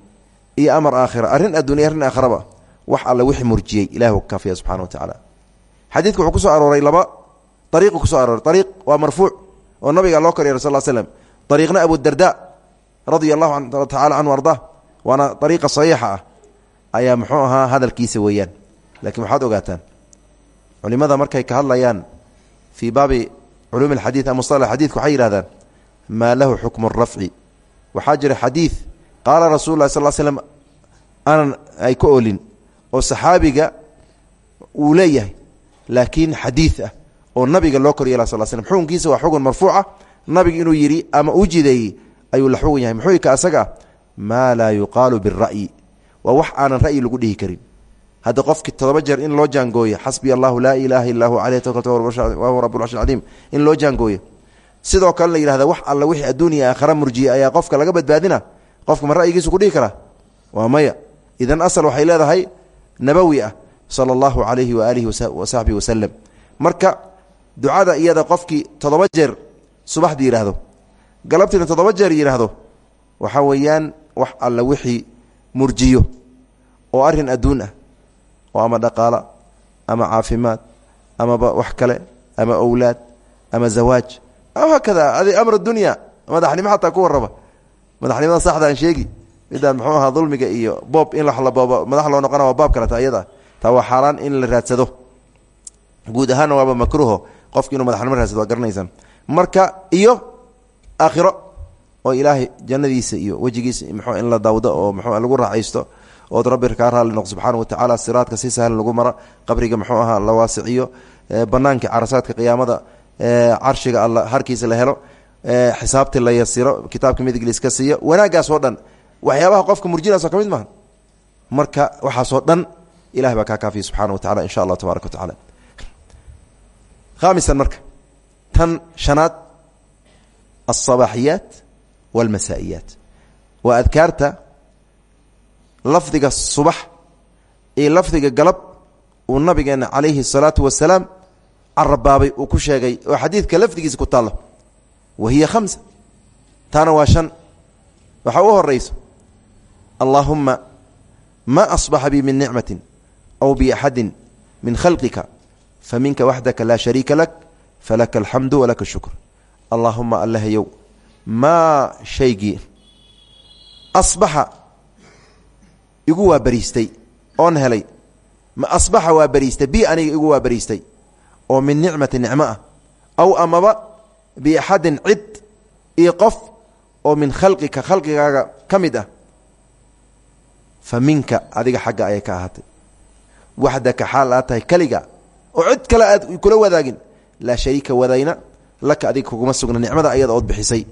iyo amar aakhira arrin addunya arrin aakhiraba wax alla wixii murjiyey ilahi u kaafiya subxana wa tacaala. Xadiidka wuxuu ku soo arooray laba ariiqu ku soo arooray. Ariiq waa marfuuc oo nabiga loo koriya sal l slm ariiqna abudarda radia allahu tacala canhu ardaa waana ariiqa saxiixa ah. Ayaa muxuu ahaa hadalkiisa weeyaan. Laakiin waxaad ogaataan culimada markay ka hadlayaan fii baabi culuumi alxadiid ama musala xadidka waxay yidhahdaan maa lahu xukmu rafci. Waxaa jira xadiid qaala rasul lah sal slm aanan ay ka olin oo saxaabiga uu leeyahay laakiin ah oo nabiga loo kor yela sal slm xukunkiisa waa xugun marfuuca. Nabiga inuu yidhi ama uu jideeyey ayuu la xugun yahay. Muxuu ka asaga maa laa yuqaalu bira'yi waa wax ra'yi lagu dhihi karin hadda qofki todoba jeer in loo jaangooyo xasbiya allahu laa ilaaha illa hu aleyh tawakalt wahuwa rabu lcarshi alcadiim in loo jaangooyo. Sidoo kale la yidhahda wax alla wixii adduuniya aakhara murjiya ayaa qofka laga badbaadina? Qofka ma ra'yigiisu ku dhihi karaa waa maya. Idan asal waxay leedahay nabowi ah sala allahu calayhi waaalihi wasaxbihi wasalam marka ducada iyada qofkii toddoba jeer subaxdii yidhaahdo galabtiina toddoba jeer yidhaahdo waxaa weeyaan wax alla wixii murjiyo oo arrin adduun ah oo ama dhaqaala ama caafimaad amaba wax kale ama owlaad ama zawaaj. Hakada amr dunya madaxnimo xataa ku warraba. Madaxnimada saxdaan sheegi midaan muxuu ahaa dulmiga iyo boob in wax la boobo madax loo noqona waa baab kaleta iyada taa waa xaaraan in la raadsado. Guud ahaanna waaba makruuho qofki inuu madaxnimo raadsado waa garanaysaan. Marka iyo aakhiro oo ilaahay jannadiisa iyo wejigiisa mxuu in la dawdo oo mxuu lagu raaxaysto ood rabbi kaa raalli noqo subxaana wa tacaala siraadka si sahlan lagu mara qabriga muxuu ahaa la waasiciyo banaanka carasaadka qiyaamada carshiga alla harkiisa la helo xisaabti la yasiro kitaabka midig liska siiyo wanaagaasoo dhan waxyaabaha qofka murjinaasoo ka mid maaha marka waxaasoo dhan ilahay baa kaa kaafiya subxana wa tacala insha allah tabaaraka wa tacala haamisan marka tan shanaad alصabaaxiyaat walmasaa'iyaat waa adkaarta lafdiga subax iyo lafdiga galab uu nabigeena calayhi الsalaatu wasalaam carabaabay uu ku sheegay oo xadiidka lafdigiisa ku taalo wa hiya khamsa. Taana waa shan. Waxaa u horayso allaahuma ma asbaxa bi min nicmati aw biaxadi min khalqika faminka waxdaka laa shariika lak falaka alxamdu walaka shukr. Allaahuma allahyow maa shaygii asbaxa igu waa bariistay oon helay. Ma asbaxa waa bariistay bi aniga igu waa bariistay. Oo min nicmati nicmo ah. Aw amaba biaxadin cid iyo qof oo min khalqika khalqigaaga ka mid ah. Fa minka adiga xagga ayay ka ahaatay. Waxdaka xaal aad tahay keliga oo cid kale aad kula wadaagin. Laa shariika wadayna laka adiga kuguma sugna nicmada ayada ood bixisay.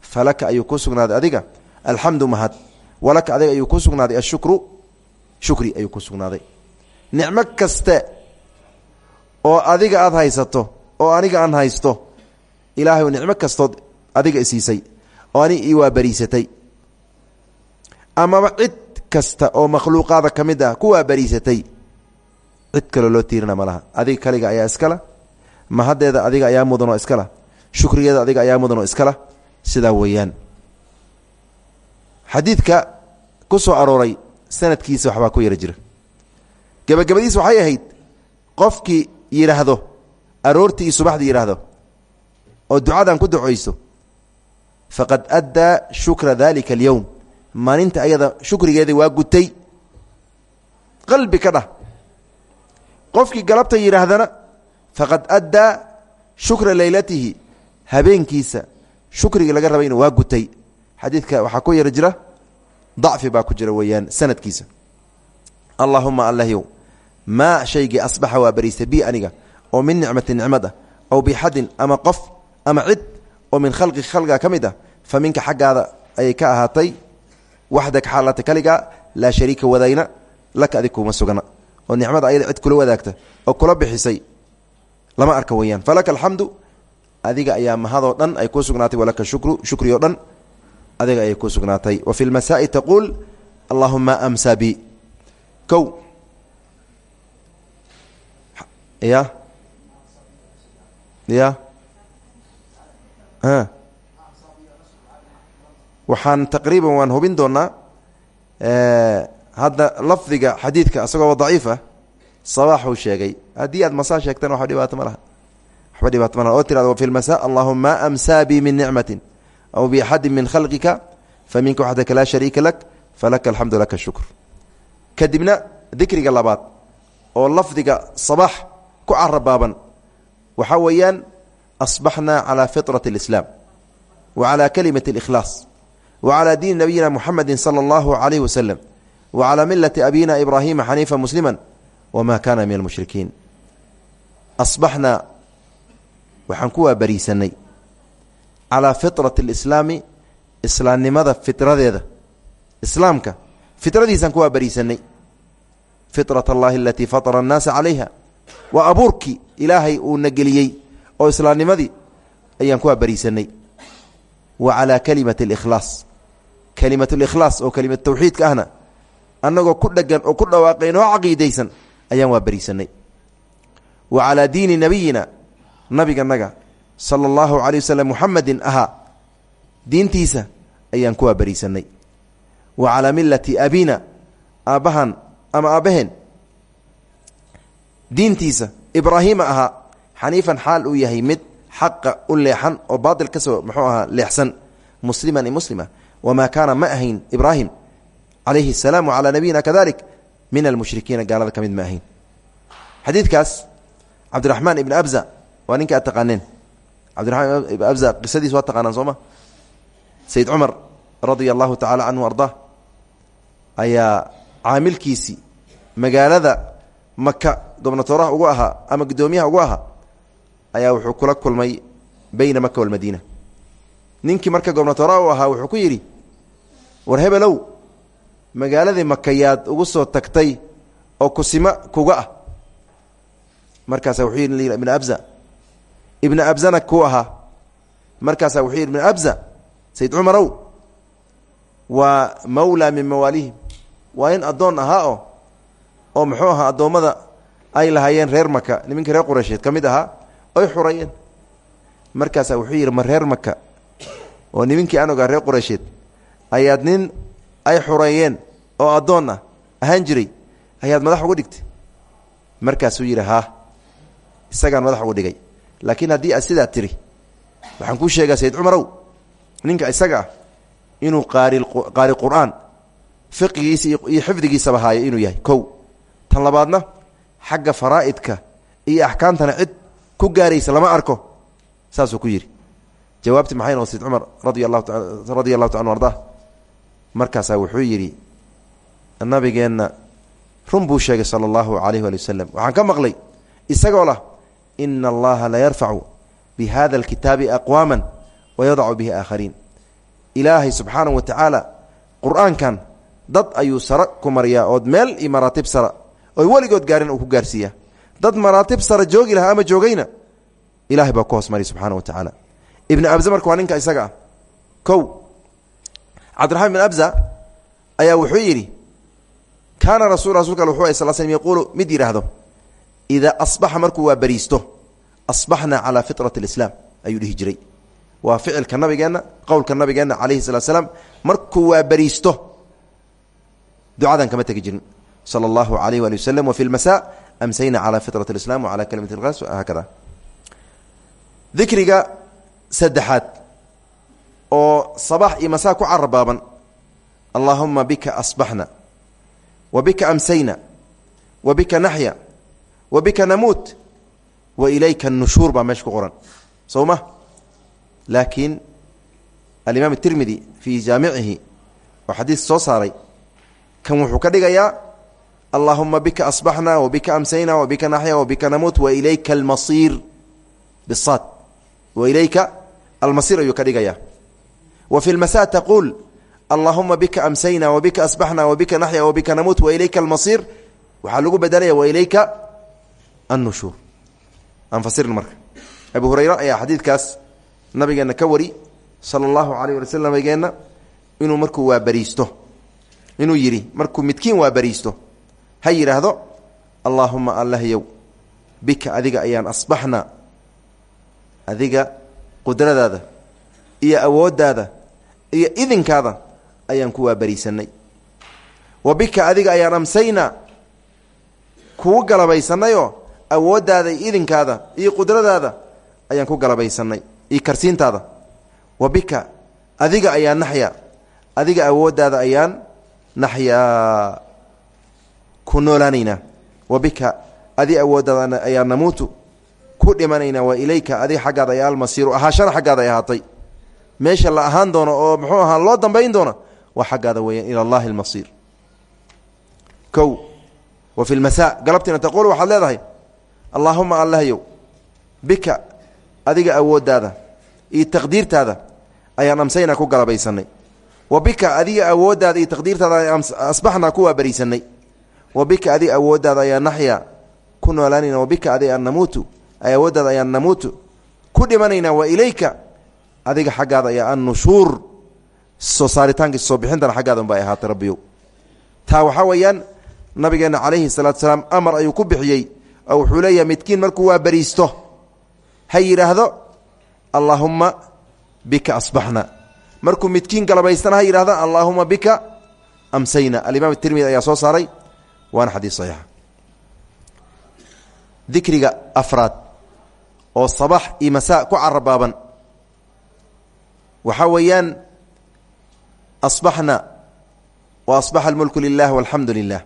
Falaka ayuu ku sugnaaday adiga alxamdu mahad walaka adiga ayuu ku sugnaaday ashukru shukri ayuu ku sugnaaday. Nicmo kaste oo adiga aad haysato oo aniga aan haysto ilaahay nicmo kastood adiga isiisay oo ani ii waa bariisatay amaba cid kasta oo makhluuqaada ka mid ah ku waa bariisatay cid kaloo loo tiirina ma laha. Adiga kaliga ayaa iskala mahaddeeda adiga ayaa mudanoo iskala shukrigeeda adiga ayaa mudanoo iskala sidaa weeyaan xadiidka ku soo arooray sanadkiisa waxbaa ku yara jira. Gebagabadiis waxay ahayd qofkii yidhaahdo aroortii iyo subaxdii yidhaahdo oo ducadan ku ducayso faqad addaa shukra dalika alyowm maalinta ayada shukrigeedii waa gutay. Qalbi ka dhah. Qofkii galabta yidhaahdana faqad addaa shukra leylatihi habeenkiisa shukrigii laga rabayna waa gutay xadiidka waxaa ku yara jira dacfi baa ku jira weeyaan sanadkiisa. Allaahuma allahyow maa shaygii asbaxa waa bariistay bi aniga oo min nicmati nicmad ah aw bixadin ama qof ama cid oo min khalqi khalqiga ka mid ah fa minka xaggaada ayay ka ahaatay waxdaka xaalata kaligaa laa shariika wadayna laka adig kuma sugana. Oo nicmada ayada cid kula wadaagta oo kula bixisay lama arka weyaan falaka alxamdu adiga ayaa mahadoo dhan ay kuu sugnaatay walaka shukru shukri dhan adiga ayay kuu sugnaatay. Wa fi lmasaa'i taquul allahuma amsa bi. Kow. Ya ya waxaan taqriiban waan hubin doonaa hadda lafdiga xadiidka isagoo daciifa sabaaxuu sheegay. Haddii aad masaa sheegtana waxba dhibaato ma laha. Waxba dhibaato ma laha. Oo tirado fi lmasa allahuma bi min nicmatin aw biaxadin min khalqika faminka waxdaka laa shariika lak falaka alxamdu laka shukr kadibna dikriga labaad oo lafdiga sabaax ku carabaaban waxaa weeyaan asbaxnaa calaa fitrat اlislaam wa calaa kalimati اlikhlaas wa calaa diini nabiyina muxamedi sala allahu alayh waslem wa calaa milati abiyina ibraahima xaniifa muslima wma kaana min almushrikiin asbaxnaa waxaan ku waabariisanay calaa fitrati alislaami islaamnimada fitradeeda islaamka fitradiisaan ku waabariisanay fitrat allahi alatii fatara annaasa calayha waa abuurkii ilaahay uu na geliyey oo islaamnimadii ayaan ku waabariisanay wa calaa kalimati alikhlaas kalimat likhlaas oo kelimad tawxiidka ahna annagoo ku dhegan oo ku dhawaaqayn oo caqiidaysan ayaan waa bariisanay wa calaa diini nabiyina nabiganaga sala allahu calay waslem muxamedin ahaa diintiisa ayaan ku waa bariisanay wa calaa milati abina aabbahan ama aabbaheen diintiisa ibraahiima ahaa xaniifan xaal uu yahay mid xaqa u oo baatil ka soo muxuu ahaa leexsan. Musliman muslima. Wamaa kaana ma ahayn ibraahim calayhi asalaam wacalaa nabiyina kadalik min almushrikiina gaalada ka mid ma ahayn. Xadiidkaas cabdiraxmaan ibn abza waa ninka taqaaneen cabdiraxmaan ibn abza qisadiis waa taqaanaan soo ma sayid cumar radia allahu tacala canhu ardaa ayaa caamilkiisii magaalada maka gobnatooraha ugu ahaa ama guddoomiyaha ugu ahaa ayaa wuxuu kula kulmay beyna maka walmadiina ninkii marka gobnatooraha u ahaa wuxuu ku yidhi war hebelow magaaladii makayaad ugu soo tagtay oo kusima kuga ah markaasa wuxuu yidhi ibna abza ibna abzana ku ahaa markaasaa wuxuu yidhi ibna abza sayid cumarow waa mawlaa min mawaalihim. Waa in addoon ahaa oo oo muxuu ahaa addoommada ay lahaayeen reer maka niminka reer qureysheed ka mid ahaa oy xurayeen. Markaasaa wuxuu yidhi ma reer maka oo niminkii aan reer qureysheed ayaad nin ay xureeyeen oo addoon ah ahaan jiray ayaad madax uga dhigtay. Markaasuu yidhi haa isagaan madax uga dhigay laakiin haddii aad sidaa tiri waxaan kuu sheegaa sayid cumarow ninka isaga ah inuu qaari qur'aan fiqigiisa iyo xifdigiisaba haayo inuu yahay. Kow tan labaadna xagga faraa'idka iyo axkaamtana cid ku gaaraysa lama arko saasuu ku yidhi. Jawaabti maxay noqo sayid cumar radia allahu radia allahu ta anu markaasaa wuxuu yidhi nabigeenna run buu sheegay sala allahu alayh waali wasalam waxaan ka maqlay isagoo lah ina allaha la yarfacu bi hada alkitaabi aqwaama wayadacu bihi aakhariin ilaahay subxaanahu wa tacaala qur'aankan dad ayuu sara ku mariyaa ood meel iyo maraatib sara oy weligood gaarin uu ku gaarsiiya dad maraatib sara joogi lahaa ama joogayna ilahay baa ku hoos mariya subxaana wa tacaala ibnu abza marka waa ninka isaga ah kow cabdiraxmaan bin abza ayaa wuxuu yidhi kaana yaquulu mid yidhaahdo idaa asbaxa markuu waa bariisto asbaxnaa calaa fitrati alislaam ayuu dhihi jiray waa ficilka nabigeenna qowlka nabigeenna calayhi salatu slaam markuu waa bariisto ducadan kama tegi jirin sala allahu alayh waali wasalam wa fi lmasa amsayna calaa fitrat alislam wacala kalimati alqaas haakada dikriga saddexaad oo sabax iyo masaa ku carabaaban allaahuma bika asbaxna wa bika amsayna wa bika naxya wa bika namuut wa ilayka anushuur baa meesha ku qoran. Sow ma? Laakiin alimaam اtirmidi fii jaamicihi oo xadiis soo saaray. Kan wuxuu ka dhigayaa allaahuma bika asbaxna wa bika amsayna wa bika naxya wa bika namuut wa ilayka almasiir bisaad. Wa ilayka almasiir ayuu ka dhigaya wa fi lmasa taquul allahuma bika amsayna wa bika asbaxna wa bika naxya wa bika namuut wa ilayka almasiir waxaa lagu bedelaya wa ilayka annushuur aan fasirin marka abu hurayra ayaa xadiidkaas nabigeenna ka wari sala allahu calayh wali slam nabigeenna inuu markuu waa bariisto inuu yidhi markuu midkiin waa bariisto ha yidhaahdo allaahuma allahyow bika adiga ayaan asbaxnaa adiga qudradaada iyo awooddaada iyo idinkaada ayaan ku waabariisanay wa bika adiga ayaan amsaynaa kugu galabaysanayoo awooddaada iyo idinkaada iyo qudradaada ayaan ku galabaysanay iyo karsiintaada. Wa adiga ayaan naxyaa. Adiga awooddaada ayaan naxyaa. Ku noolaanaynaa wa adi awooddaada ayaan namuutu. Ku dhimanaynaa wa ilayka adiga xaggaada ayaa almasiiru ahaashana xaggaada ay ahaatay. Meesha la ahaan doono oo muxuu ahaa loo dambayn doono waa xaggaada weeyaan ila allahi almasiir kow wa fi lmasaa galabtiina taquul waxaad leedahay allaahuma allahyow bika adiga awooddaada iyo taqdiirtaada ayaan amsaynaa ku galabaysanay wa bika adiga awooddaada iyo taqdiirtaada asbaxnaa ku waabariisanay wa bika adiga awooddaada ayaan naxyaa ku noolaanayna wa bika adiga aan namuutu awooddaada ayaan namuutu ku dhimanaynaa wa ilayka adiga xaggaada ayaa annushuur soo saaritaankiisa soo bixintana xaggaada unba ay ahaatay rabbiyow taa waxaa weeyaan nabigeenna calayhi salaatu salaam amar ayuu ku bixiyey wuxuu leeyahay midkiin markuu waa bariisto ha yidhaahdo allaahumma bika asbaxna. Markuu midkiin galabaystana ha yidhahdo allaahuma bika amsayna. Alimaam tirmidi ayaa soo saaray waana xadiis saxiixa dikriga afraad oo sabax iyo ku carabaaban waxaa weeyaan asbaxna wa asbaxa almulku lilah walxamdu lilah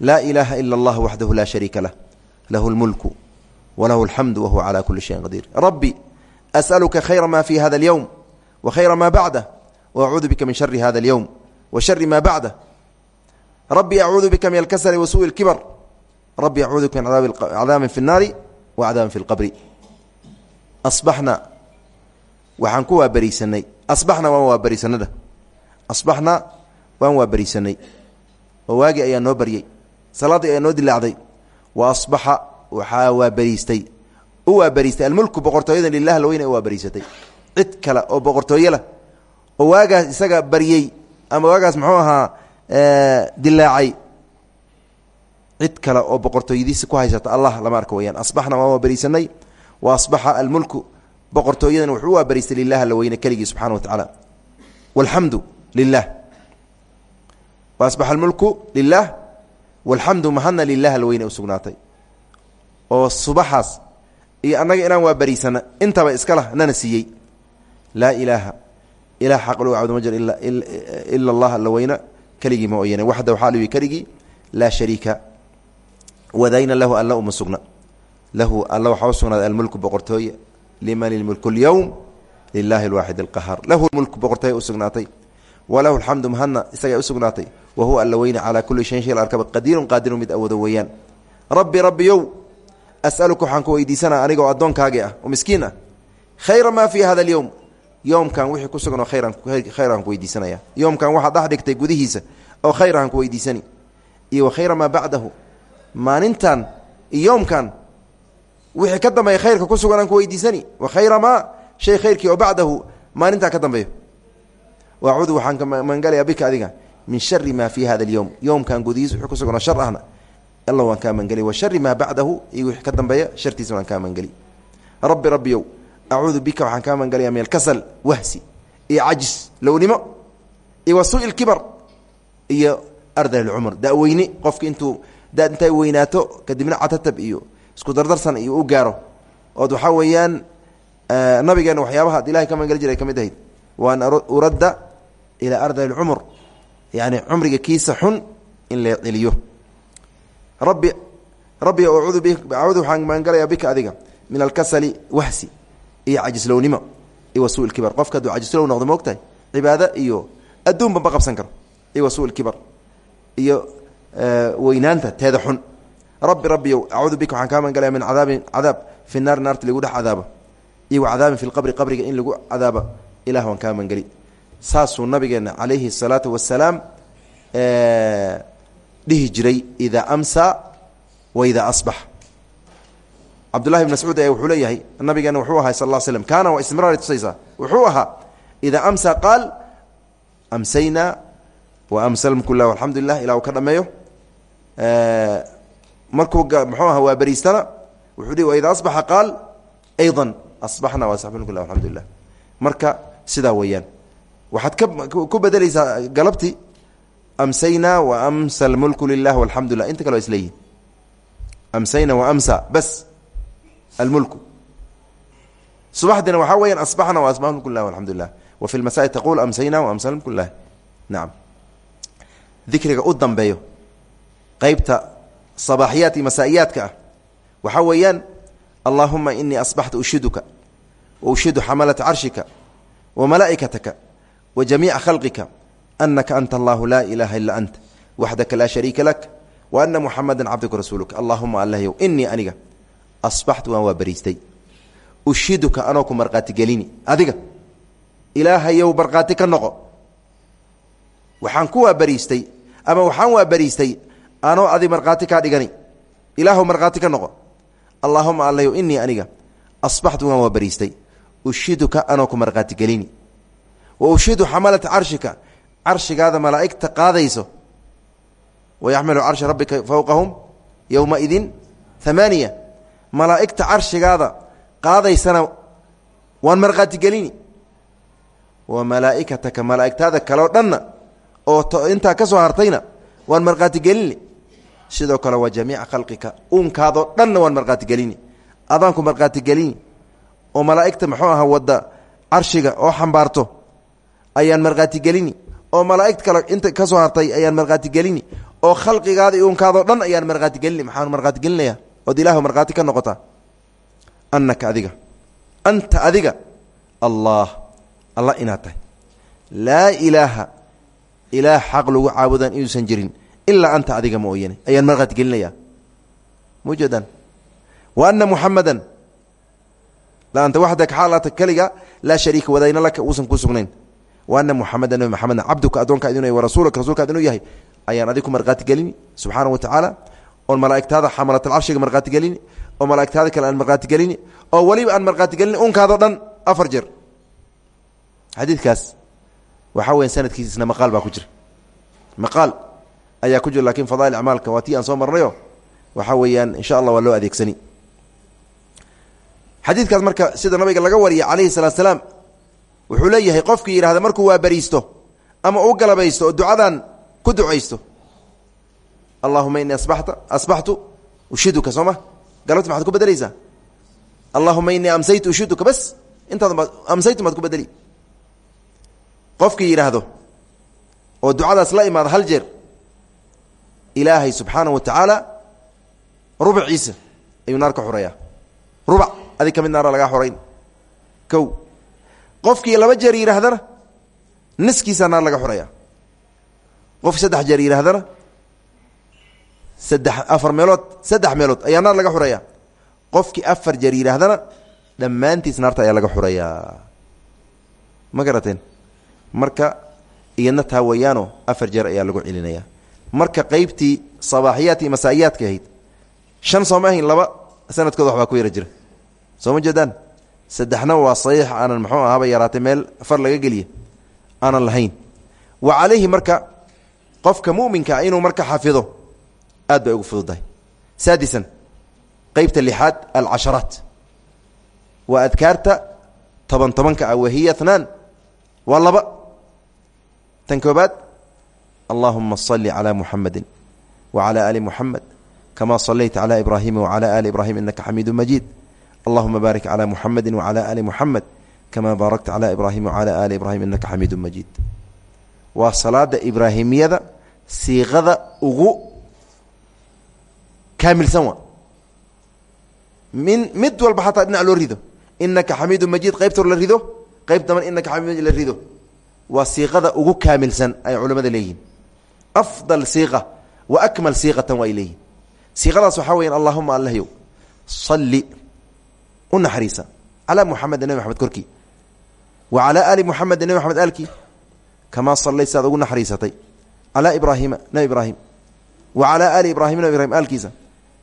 laa ilaaha ila allah waxdahu laa shariika lah lahu lmulku walahu alxamdu wahuwa cala kuli shayin qadiir rabbi as'aluka khayra ma fi hada alyowm wa khayra ma bacdah wa acuudu bika min shari hada alyowm wa shari ma bacdah rabbi acuudu bika min alkasali wa suءi اlkibar rabbi acuudu bika min cadaabin fi اnnaari wa cadaabin fi اlqabri asbaxna waxaan ku waabariisanay asbaxna waan waabariisanada asbaxna waan waabariisanay oo waagii ayaa noo baryey salaaddii ayaa noo dilaacday wa asbaxa waxaa waabariistay u waabariistay almulku boqortooyada lilah laweyne u waabariisatay cid oo boqortooye lah oo waagaas isaga baryey ama waagaas muxuu ahaa dilaacay. Cid kale oo boqortooyadiisa ku haysata allah lama arka weyaan asbaxna waan waabariisanay wa asbaxa almulku boqortooyadan wuxuu u waabariistay lilah la weyne keligii wa tacaala. Walxamdu lilah wa asbaxa almulku lilah walxamdu mahadna lilah alweyne u oo subaxaas iyo annaga inaan waa bariisana intaba iskalah nana siiyey. Laa ilaaha ilaa xaq lou cabdu ma jir allah allaweyna keligii ma ooyane waxda waxaa liwi keligii laa shariika. Wadayna lahu alla uma lahu alla waxaa almulku boqortooye. Liman ilmulku lyowm lilaahi alwaaxid alqahaar. Lahu mulku boqortooye usugnaatay walahu alxamdu mahadna isagaa usugnaatay sugnaatay wa huwa alla weyne calaa kuli shayin shay arkaba qadiirun qaadirun mid awoodo weeyaan. Rabbi rabbiyow asaluka waxaan ku weydiisanaa anigaoo addoonkaagii ah oo miskiin ah khayra maa fii hada alyowm yowmkan wixii ku suganoo khayran khayran ku weydiisanaya. Yowmkan waxaad dhex dhigtay gudihiisa oo khayrahan ku weydiisani. Iyo wa khayra maa bacdahu maalintan iyo yowmkan wixii ka dambeeya khayrka ku sugan aan ku weydiisani. Wa khayra maa shay khayrkii oo bacdahu maalintaa ka dambeeyo. Waacuudu waxaan min shari maa fii hada alyowm yowmkan gudihiisa wixii ku suganoo shar ahna. Alla waan kaa mangeli wa shari maa bacdahu iyo wixii ka dambeeya shartiisa waan kaa mangeli rabbi rabbiyow acuudu bika waxaan kaa mangelaya min alkasal wahsi iyo cajis lownimo iyo wa lkibar iyo ardal lcumr daweyne qofka intuu daad intay weynaato kadibna catatab iyo isku dardarsan iyo u gaaro. Ood waxaa weeyaan nabigeena waxyaabaha ad ilahay ka mangeli jiray ka ahayd. Waan uradda ilaa ardal lcumr yani cumriga kiisa xun in la celiyo rabbi rabbi acuudu acuudu waxaan maangalayaa bika adiga min alkasali wahsi iyo cajislownimo iyo wa suu kibar. Qofka hadduu cajislow noqdo moogtahay cibaado iyo adduunba ma qabsan karo. Iyo wa suu kibar. Iyo weynaanta teeda xun. Rabbi rabbiyow acuudu bika waxaan kaa maangalaya min cadaabin cadaab fi naari naarta lagu dhex cadaabo iyo wa cadaabin fi lqabri qabriga in lagu cadaabo ilah waan kaa maangeli saasuu nabigeena calayhi الsalaatu wasalaam dhihi jiray idaa amsa wa idaa asbax cabdullahi bn mascuud ayaa wuxuu leeyahay nabigeena wuxuu ahaa sal slm kaana waa istimraari tusaysaa wuxuu ahaa idaa amsa qaal amsaynaa wa amsalmku lah alxamdu lilah ilaa uu ka dhameeyo markuu mxuu aha waa beriistana wuxuu hi waidaa asbaxa qaal ayضa asbaxna wasaxbnku lah alxamdu lilah marka sidaa weeyaan waxaad ku bedelaysaa galabti amsaynaa wa amsa almulku lilah alxamdu lilah inta kale isleeyihin amsayna wa amsa. Bas. Almulku. Subaxdina waxaa weyaan asbaxna wa asbax mulku lilah wa fi lmasaa'i taqul amsayna wa amsa mulku lilah nacam dikriga u dambeeyo. Qeybta sabaaxiyaat iyo ah. Waxaa weeyaan allahuma inii asbaxtu ushiduka wa ushidu xamalata carshika wa malaa'ikataka wa jamiica khalqika anaka anta allahu laa ilaaha ila anta waxdaka laa shariika lak wa ana muxamada cabduka rasuuluka. Allahuma allahyow inii aniga asbaxtu waan waa bariistay. Ushiduka anoo ku marqaatigelini adiga ilaahayow marqaati ka noqo. Waxaan ku waa bariistay ama waxaan waa bariistay anoo adi markhaati kaa dhigani. Ilaahu markhaati ka noqo. Allaahuma allayow inii aniga asbaxtu waan waa bariistay. Ushiduka anoo ku markhaati gelini wa ushidu xamalata carshika carshigaada malaa'igta qaadayso wayaxmilu carsha rabbika fowqahum yowmaidin amaaniya malaa'igta carshigaada qaadaysana waan markhaati gelini wa malaa'ikataka malaa'igtaada kaleo dhanna oo intaa ka soo hartayna waan markhaati gelini sidoo kale waa jamiica khalqika uunkaadoo dhanna waan markhaati gelini adaanku markhaati gelini oo malaa'igta muxuu ahaa wadda carshiga oo xambaarto ayaan markhaati gelini. oo malaa'igta kale inta ka hartay ayaan markhaati gelini. oo khalqigaada iyo uunkaadoo dhan ayaan markhaati gelini maxaan markhaati gelinaya ood ilaahu markhaati ka noqotaa. annaka adiga. anta adiga. Allah. Allah inaad tahay. laa ilaaha. ilaah xaq lagu caabudaan inuusan jirin. ilaa anta adiga mooyane. ayaan markhaati gelinaya mujeedaan wa ana muxamadan la anta waxdaka xaalata keliga laa shariika wadayna laka uusan kuu sugnayn wa ana muxameda nabi maxameda cabduka addoonkaa idinu yahy wa rasuulaka rasuulkaad inuu yahay ayaan adig ku markhaati gelini subxaana wa tacaala oon malaa'igtaada xamalatalcarshiga markhaati gelini oo malaa'igtaada kale aan markhaati gelini oo weliba aan markhaati gelini unkaadoo dhan afar jeer. Xadiidkaas waxaa weya sanadkiisna maqaal baa ku jira. Maqaal ayaa ku jira laakiin fadail acmaalka waa tii aan soo marnayo waxaa weeyaan insha allah waa loo adeegsani. Xadiidkaas marka sida nabiga laga wariya calayhi salaatu salaam wuxuu leeyahay qofkii yidhahda markuu waa bariisto ama u galabaysto oo ducadan ku ducaysto allahuma inii asbata asbaxtu ushiduka soo ma? Galabti ku bedelaysaa? Allahuma inii amsaytu ushiduka bas intaad amsaytu maad ku bedeli. Qofkii yidhaahdo oo ducadaas la imaado hal jeer ilaahay subxaanahu wa tacaala rubciisa ayuu naar ka xoreeyaa rubac adig ka mid naara lagaa xorayn qofkii laba jeer yidhaahdana niskiisaa naar laga xoreeyaa. Qofkii saddex jeer yidhaahdana saddex afar meelood saddex meelood ayaa naar laga xoreeyaa. Qofkii afar jeer yidhaahdana dhammaantiis naarta ayaa laga xoreeyaa. Ma garateen? Marka iyadna taa weeyaano afar jeer ayaa lagu celinayaa. Marka qeybtii sabaaxiyaadka iyo ahayd shan sooma ahayn laba sanadkooda waxbaa ku yara jira. Soo ma jeedaan saddexna waa saxiix aanan muxuu ahaaba yaraatay meel far laga geliya aanan lahayn. Wa calayhi marka qofka muminkaa inuu marka xafido aad bay ugu fududahay. Saadisan qeybta lixaad alcasharaat. Waa adkaarta toban tobanka ah wahiya tnaan waa laba. Tan koobaad allahuma salli calaa muxamedi wacalaa aali muxamed kamaa salayta calaa ibraahima wacalaa aali ibraahim innaka xamiidu majiid allahuma baarik calaa muxamedi wacalaa aali muxamed kamaa baarakta calaa ibraahim wacalaa aali ibraahim innaka xamiidu majiid waa salaada ibraahimiyada siiqada ugu kaamilsan wa min mid walba xataa dhinac loo rido. Inaka xamiidu majiid qaybta hor la rido qayb daban inaka xamiid la rido. Waa siiqada ugu kaamilsan ay culimmada leeyihiin. Afdal siiqa wa akmal siiqatan waa ay leeyihiin siiqadaas waxaa weyaan allahuma allahyow salli u calaa muxamedi nebi maxamed korkii. Wa calaa aali muxamedi nebi maxamed aalkii. Kamaa sallayt saad ugu naxariisatay. Calaa ibraahiima nebi ibraahim wa calaa aali ibrahim nebi ibrahim aalkiisa.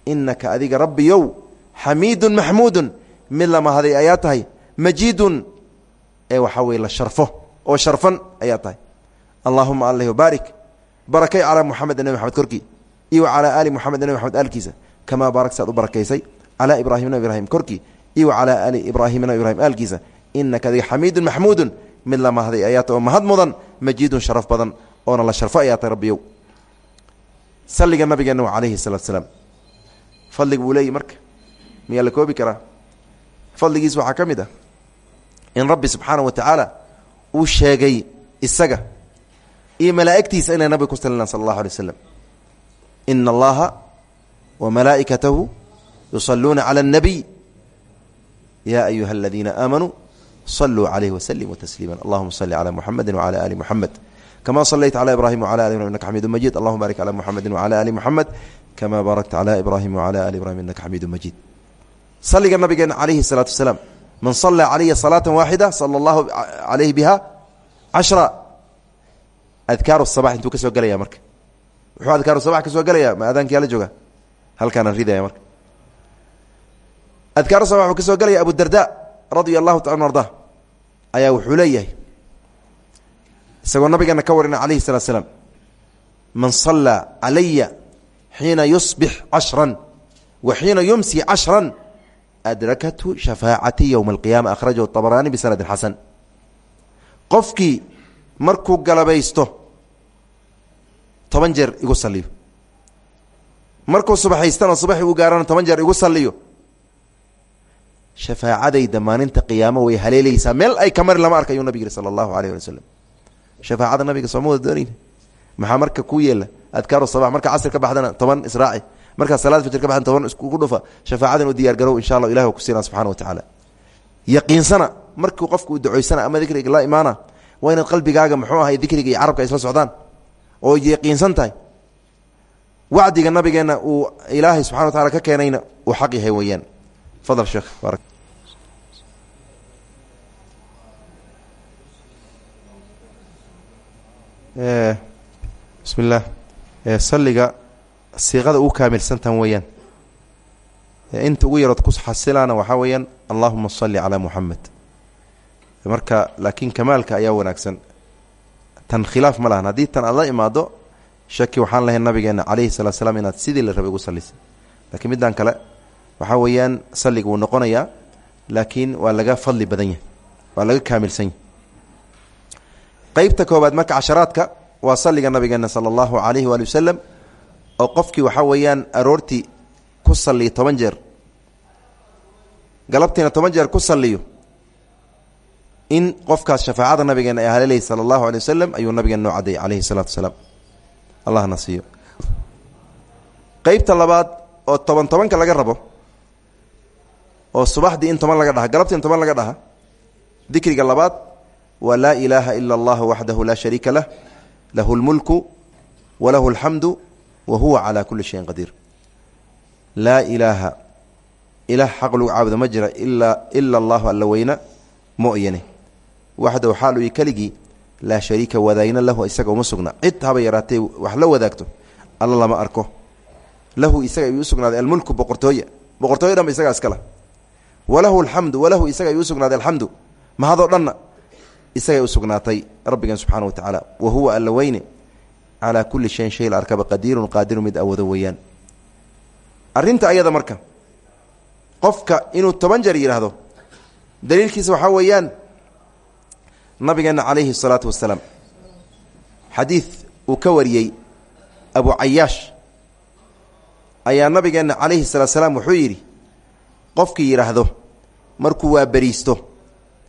Inaka adiga rabbiyow xamiidun maxmuudun. Mid la ayaa tahay majiidun. Ee waxaa weye la sharfo oo sharfan ayaa tahay. Allahuma alh baarik. Barakay calaa muxamed nebi maxamed korkii. Iyo calaa aali muxamed nebi maxamed aalkiisa. Kamaa baarak u barakaysay. Calaa ibraahim nabi ibraahim korkii iyo wa calaa aali ibraahima nabi ibrahim aalkiisa inaka adiga xamiidun maxmuudun mid la mahday ayaa tahay oo mahad mudan sharaf badan oona la sharfo ayaa tahay rabbiyow. Salliga nabigeena wa calayhi salaatu salaam. Fadliga leeyahy marka miyaa la koobi karaa? Fadligiis waxaa ka ah in rabbi subxaana wa tacaala uu sheegay isaga iyo malaa'igtiisa inay nabiga ku salinaan sala allahu allaha wa malaa'ikatahu yusaluuna cala اnnabiy ya ayuha aladiina aamanuu saluu calayhi waslimuu tasliima allahuma salli cala muxamedi wcala ali muxamed kama salayta cala ibrahim wcala ali ibrahim innaka xamiidu majid allahuma barik cala muxamedi wcala ali muxamed kama baarakta cala ibrahim wcala ali ibrahim innaka xamiidu majiid saliga nabigeena calayhi salaatu wasalaam man sallaa calaya salaata waaxida sala allahu calayhi biha cashra adkaaru sabax intuu ka soo gelaya marka wuxuu adkaaru sabax ka soo gelaya ma aadaankiyaa la jooga halkaana ridaya marka adkaaru sabax wuxuu ka soo gelaya abudarda radia allahu taala arda ayaa wuxuu leeyahay isagoo nabigeena ka warina calayhi salatu slaam man sallaa calaya xiina yusbix cashran wa xiina yumsi cashran adrakathu shafaacati yowma alqiyaama akhrajahu abaraani bisanadin xasan qofkii markuu galabaysto toban jeer igu saliyo markuu subaxaystana subaxi uu gaarana toban jeer igu saliyo shafaacadayda maalinta qiyaamo way haleelaysaa. Meel ay ka mari lama arka ayuu nabig yihi sala allahu shafaacada nabiga sooma wada maxaa marka ku yeela? Adkaaru sabax marka casr ka baxdana toban israaci. Markaa salaad fajr ka baxdan toban iskugu dhufa. Shafaacadan u diyaar garow insha allah ilahi ku siinaa subxana wa tacaala. Yaqiinsana markuu qofku u ducoysana ama dikriga la imaana waa inaad qalbigaaga muxuu ahay dikriga iyo carabka isla socdaan. Oo yaqiinsan tahay. Wacdiga nabigeena uu ilaahay subxana wa taala ka keenayna uu xaq yahay weeyaan. Fadal sheekh barak bismi illah saliga siiqada ugu kaamilsantan weeyaan. Inta ugu yarood ku xasilaana waxaa weeyaan allahuma salli calaa muxamed marka laakiin kamaalka ayaa wanaagsan. Tan khilaaf ma lahan. Haddii tan aad la imaado shaki waxaan lahayn nabigeena calayhi salatu slam inaad sidii la rabay ugu sallisay lakiin middan kale waxaa weeyaan salliga wuu noqonayaa laakiin waa laga fadli badan yahay. Waa laga kaamilsan yahay qeybta koobaad marka casharaadka waa salliga nabigeena sala allahu calayhi waali wasalam oo qofkii waxaa weeyaan aroortii ku salliyo toban jeer. Galabtiina toban jeer ku salliyo in qofkaas shafaacada nabigeena ay haleelayay sala allahu alay wasalam ayuu nabigeena noo cadday calayhi salaatu wasalaam allahna siiyo qeybta labaad oo toban tobanka laga rabo oo subaxdii in toban laga dhaha galabtii in toban laga dhaha dikriga labaad waa laa ilaaha ila allahu waxdahu laa shariika lah lahu lmulku walahu alxamdu wa huwa calaa kulli shayin qadiir laa ilaaha ilaah xaq lagu caabudo ma jira ilaa ila allahu alla weyna mooyane waxdahu xaal uyi keligii laa shariika wadaagna lahu isaga uma sugna. Cid haba yaraatee wax la wadaagto alla lama arko. Lahu isaga ayuu usugnaaday almulku boqortooye. Boqortooye dhanba isagaa iskala walahu isagay usugnaatay rabbigan subxaana wa tacaala wa huwa alla weyne calaa kulli shayin shay la arkaba qadiirun qaadiru mid awoodo weeyaan arrinta ayada marka qofka inuu toban jeer yidhaahdo daliilkiisa waxaa weeyaan nabigeena calayhi الsalaatu wasalaam xadiid uu ka wariyey abu cayaash ayaa nabigeena calayhi الsalatu salaam wuxuu yidhi qofkii yidhaahdo markuu waa beriisto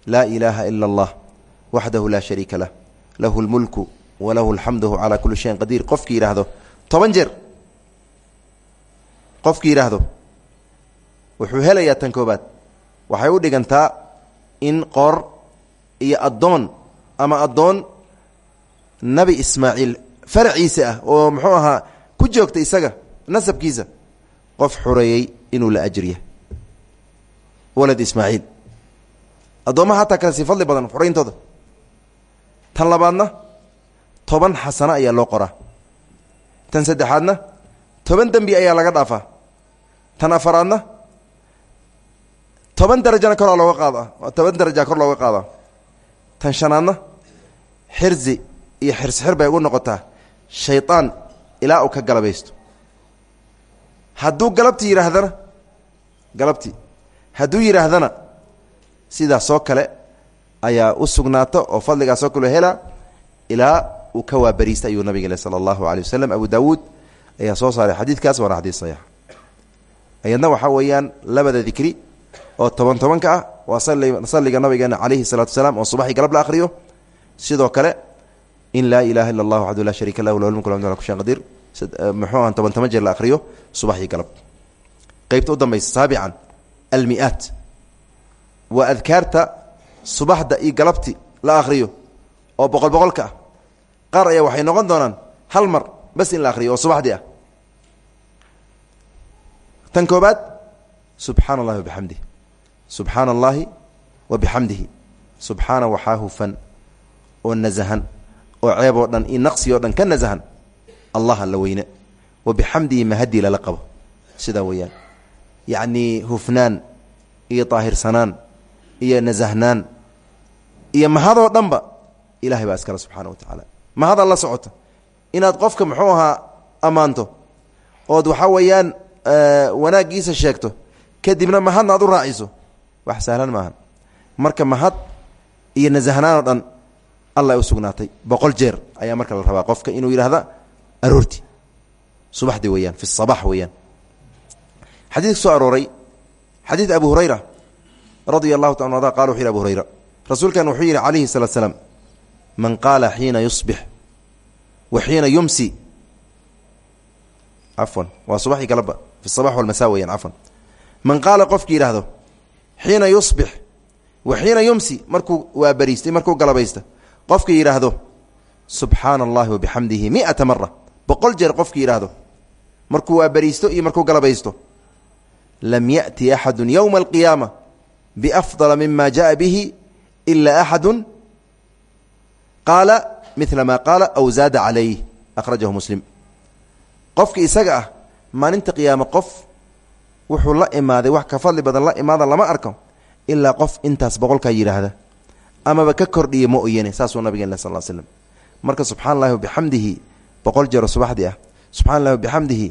laa ilaaha ila اllah waxdahu laa shariika lah lahu اlmulku walahu alxamdu calaa kuli shayin qadiir qofkii yidhaahdo toban jeer qofkii yidhaahdo wuxuu helayaa tan koobaad waxay u dhigantaa in qoor iyo addoon ama addoon nabi ismaaciil faraciisa ah oo muxuu ahaa ku joogta isaga nasabkiisa qof xureeyey inuu la ajriya walad ismaaciil addoommaha hataa kale sii fadli badan xurayntooda tan labaadna toban xasano ayaa loo qoraa. Tan saddexaadna toban dembi ayaa laga dhaafaa. Tan afaraadna toban darajana koraa looga qaada toban daraja kor looga qaadaa. Tan shanaadna xirzi iyo xirsxir bay ugu noqotaa. Shaydaan ilaa uu ka galabaysto. Hadduu galabtii yidhaahdana galabtii. Hadduu yidhaahdana sidaasoo kale ayaa u sugnaata oo fadligaasoo kale hela ilaa uu ka waabariista ayuu nabig le sala allahu waslem abu daawuud ayaa soo saaray xadiidkaas waana xadiid saxiix. Ayadna waxaa weeyaan labada dikri oo toban tobanka ah waa salliga nabigeena calayhi salaatu wasalaam oo subaxii galab la akhriyo. Sidoo kale in laa ilaaha illa allah waxdu laa shariika lah lahu lmulku ala ku shan qadiir muxuu ahan toban toban jeer la akhriyo subaxii galab. Qeybta u dambaysa saabican almi'aat waa adkaarta subaxda iyo galabti la akhriyo oo boqol boqolka ah qaar ayaa waxay noqon doonaan hal mar bas in la akhriyo oo subaxdii ah. Tan koobaad subxaana allahi wabixamdih subxaana allahi wa bixamdihi subxaana waxaa hufan oo nasahan oo ceeb oo dhan iyo naqsi oo dhan ka nasahan allah alla weyne wa bixamdihi mahadii lala qabo sidaa weeyaan. Yacnii hufnaan iyo daahirsanaan iyo nasahnaan iyo mahadoo dhanba ilahay baa iskale subxaana wa tacaala. Mahada la socota. Inaad qofka muxuu ahaa ammaanto ood waxaa weeyaan wanaaggiisa sheegto kadibna mahadna aad u raaciso wax sahlan maaha marka mahad iyo nasahnaanoo dhan alla u sugnaatay. Boqol jeer ayaa marka la rabaa qofka inuu yidhahda aroorti. Subaxdii weeyaan fi sabax weeyaan. Xadiidka soo arooray xadiid abu hurayra radia allahu ta ada qala wuxu abu hurayra rasuulkan wuxuu yidhi calayhi salaat slaam man qaala xiina yusbix wa xiina yumsi. Cafwan waa subaxii galaba fi sabax walmasa weyaan cafwan. Man qaala qofki yidhaahdo xiina yusbix wa xiina yumsi markuu waa bariistay markuu galabaysta qofki yidhaahdo subxaana allahi wabixamdihi miata mara boqol jeer qofki yidhaahdo markuu waa bariisto iyo markuu galabaysto lam yaأti axadu ywma alqiyaama biafdala mima jaءa bihi ila axadu qaala mila ma qaala aw zaada calayh akhrajahu muslim qofki isaga ah maalinta qiyaame qof wuxuu la imaaday wax ka fadli badan la imaada lama arko ilaa qof intaas boqolkaa yidhaahda amaba ka kordhiya ma oyane saasuu nabigeen sal l slm marka subxana allahi wabixamdihi boqol jeer oo subaxdii ah subxana allahi wabixamdihi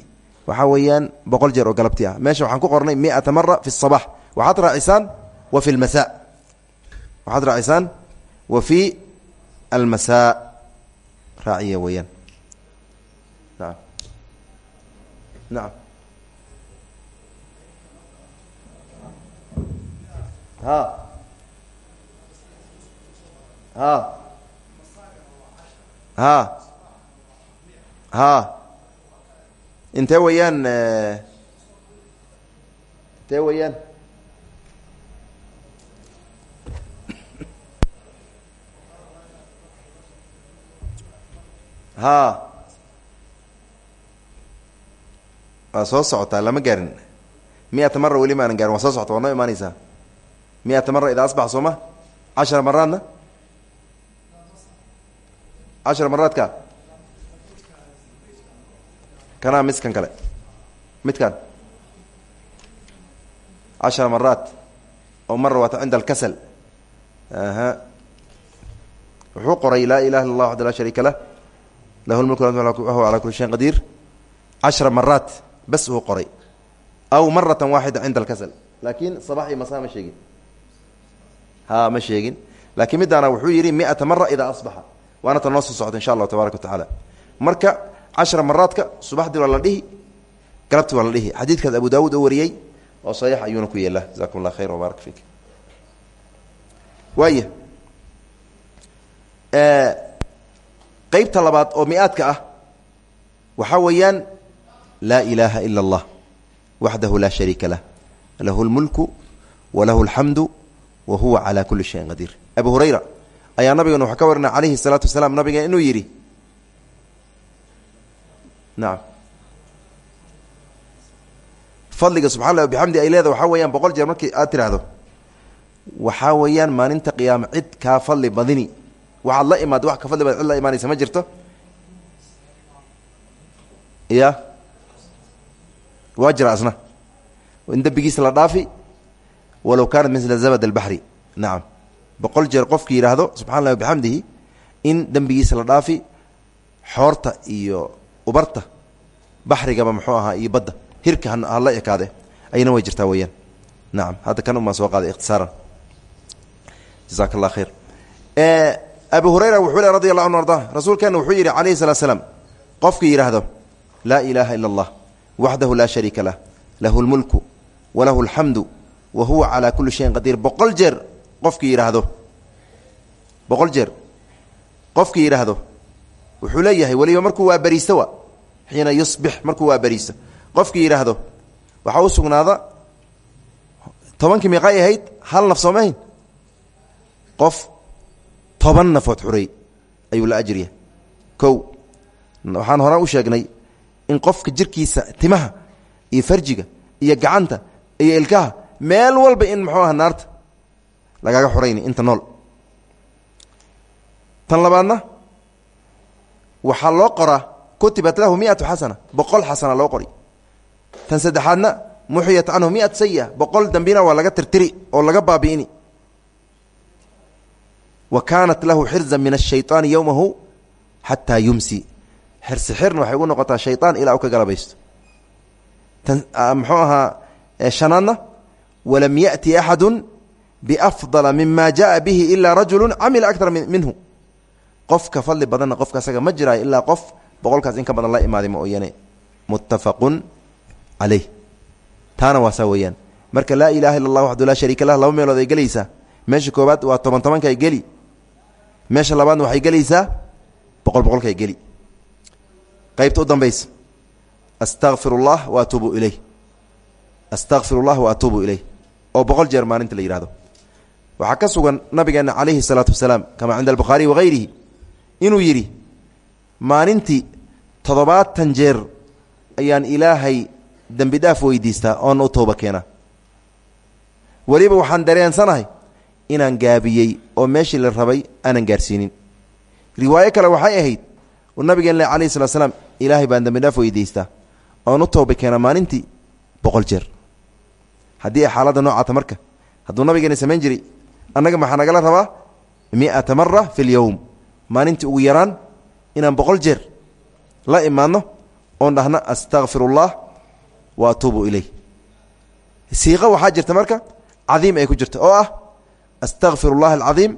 waxaa weeyaan boqol jeer oo galabtii ah meesha waxaan ku qornay miata mara fi sabax waxaad raacisaan wa fi lmasa waxaad raacisaan wa fi almasaa. Raaciya weeyaan. Naam. Nacam ha. Ha. Ha. Ha. Intee weeyaan intee weeyaan ha. Waa soo socotaa lama gaarin. Miata mara weli maanan gaarin? Waa soo socota waa noo imaaneysaa miata mara idaa asbax sooma cashara maraadna cashara maraadka kanaa miskan kale? Midkan? Cashara maraat oo mara waata cinda alkasal. Aha wuxuu qoray laa ilaha illa allah waxda laa shariika lah lahu lmulk wahuwa calaa kuli shayin qadiir cashra maraat bas uu qoray aw marata waaxida cinda alkasal laakiin sabax iyo masaa ma sheegin ha ma sheegin laakiin middaana wuxuu yidhi miata mara idaa asbaxa waana tan noo soo socda insha allahu tabaaraka wa tacaala marka cashra maraadka subaxdii waa la dhihi galabtii waa la dhihi xadiidkaas abu daawuud oo wariyey oo saxiix ayuuna ku yeela jazakum allah khayr wbaarak fiik waaya qeybta labaad oo mi-aadka ah waxaa weeyaan laa ilaaha ila اllah waxdahu laa shariika lah lahu اlmulku walahu اlxamdu wa huwa calaa kuli shayin qadiir abu hurayra ayaa nabigeena waxaa ka warina calayhi الsalaatu wasalaam nabigeena inuu yidhi nacam fadliga subxaa llah bixamdi ay leeda waxaa weeyaan boqol jeer markii aad tiraahdo waxaa weeyaan maalinta qiyaama cid kaa fadli badini waxaad la imaad wax ka fadli baad cid la imaanaysa ma jirto? Ya waa jira asna. In dembigiisa la dhaafi walow kaanat misla zabad albaxri nacam boqol jeer qofki yidhaahdo subxana llahi bixamdihi in dembigiisa la dhaafi xoorta iyo ubarta baxrigaba muxuu ahaa iyo badda. Hirka hala ekaade. Ayna way jirtaa weyaan nacam hadda kan umaa soo qaaday ikhtisaaran. Jasaaka allah khayr abu hurayra wuxuu le radi allah anu arda rasuulkeena wuxuu yidhi calayhi salaa slaam qofkii yidhaahdo laa ilaaha ila allah waxdahu laa shariika lah lahu lmulku walahu alxamdu wa huwa calaa kulli shayin qadiir boqol jeer qofkii yidhaahdo boqol jeer qofkii yidhaahdo wuxuu leeyahay weliba markuu waa beriisto wa xiina yusbix markuu waa beriisto qofkii yidhaahdo waxaa u sugnaada tobankii miiqay ahayd hal naf qof toban nafood xureey ayuu la ajriya. Kow waxaan horaan u sheegnay in qofka jirkiisa timaha iyo farjiga iyo gacanta iyo ilkaha meel walba in muxuu aha naarta lagaaga xurayni inta nool. Tan labaadna waxaa loo qoraa kutibat lahu miatu xasana boqol xasana loo qori. Tan saddexaadna muxiyat canhu miat saya boqol dambina waa laga tirtiri oo laga baabi'ini wa kaanat lahu xirza min ashayطaani yowmahu xataa yumsi xirsi xirna waxay ugu noqotaa shayطaan ilaa u ka galabaysto tan muxuu ahaa shanaadna walam yaأti axadu biafضala mima jaءa bihi ila rajulu camila akara minhu qofka fadli badanna qofka asaga ma jiraayo ilaa qof boqolkaas in ka badan la imaaday mooyane muttafaqun calayh taana waa saa weeyaan marka laa ilaha illa allah waxdu laa shariika lah laba meelood ay gelaysaa meesha koobaad waa toban tobanka ay geli meesha labaadna waxay gelaysaa boqol boqolka ay geli qaybta u dambaysa astaqfir اllah wa atuubu ilayh astaqfir اllah wa atuubu ilayh oo boqol jeer maalinta la yihahdo waxaa ka sugan nabigeena calayhi الsalaatu wasalaam kama cinda albukhaariyi wagayrihi inuu yidhi maalintii toddobaatan jeer ayaan ilaahay dembi dhaaf weydiistaa oona u tooba keena weliba waxaan dareensanahay inaan gaabiyey oo meeshii la rabay aanan gaarsiinin. Riwaayo kale waxay ahayd nabigeen le alayhi salatu slaam ilaahay baan dembi dhaaf weydiistaa oon u tooba keena maalintii boqol jeer. Haddii ay xaaladda noocaata marka hadduu nabigeena samayn jiray annaga maxaa nagala rabaa? Miata mara fi lyowm maalintii ugu yaraan inaan boqol jeer la imaadno oon dhahno astaqfir اllah wa atuubu ilayh. Siiqo waxaa jirta marka cadiim ay ku jirta oo ah astaqfir اllahi alcadiim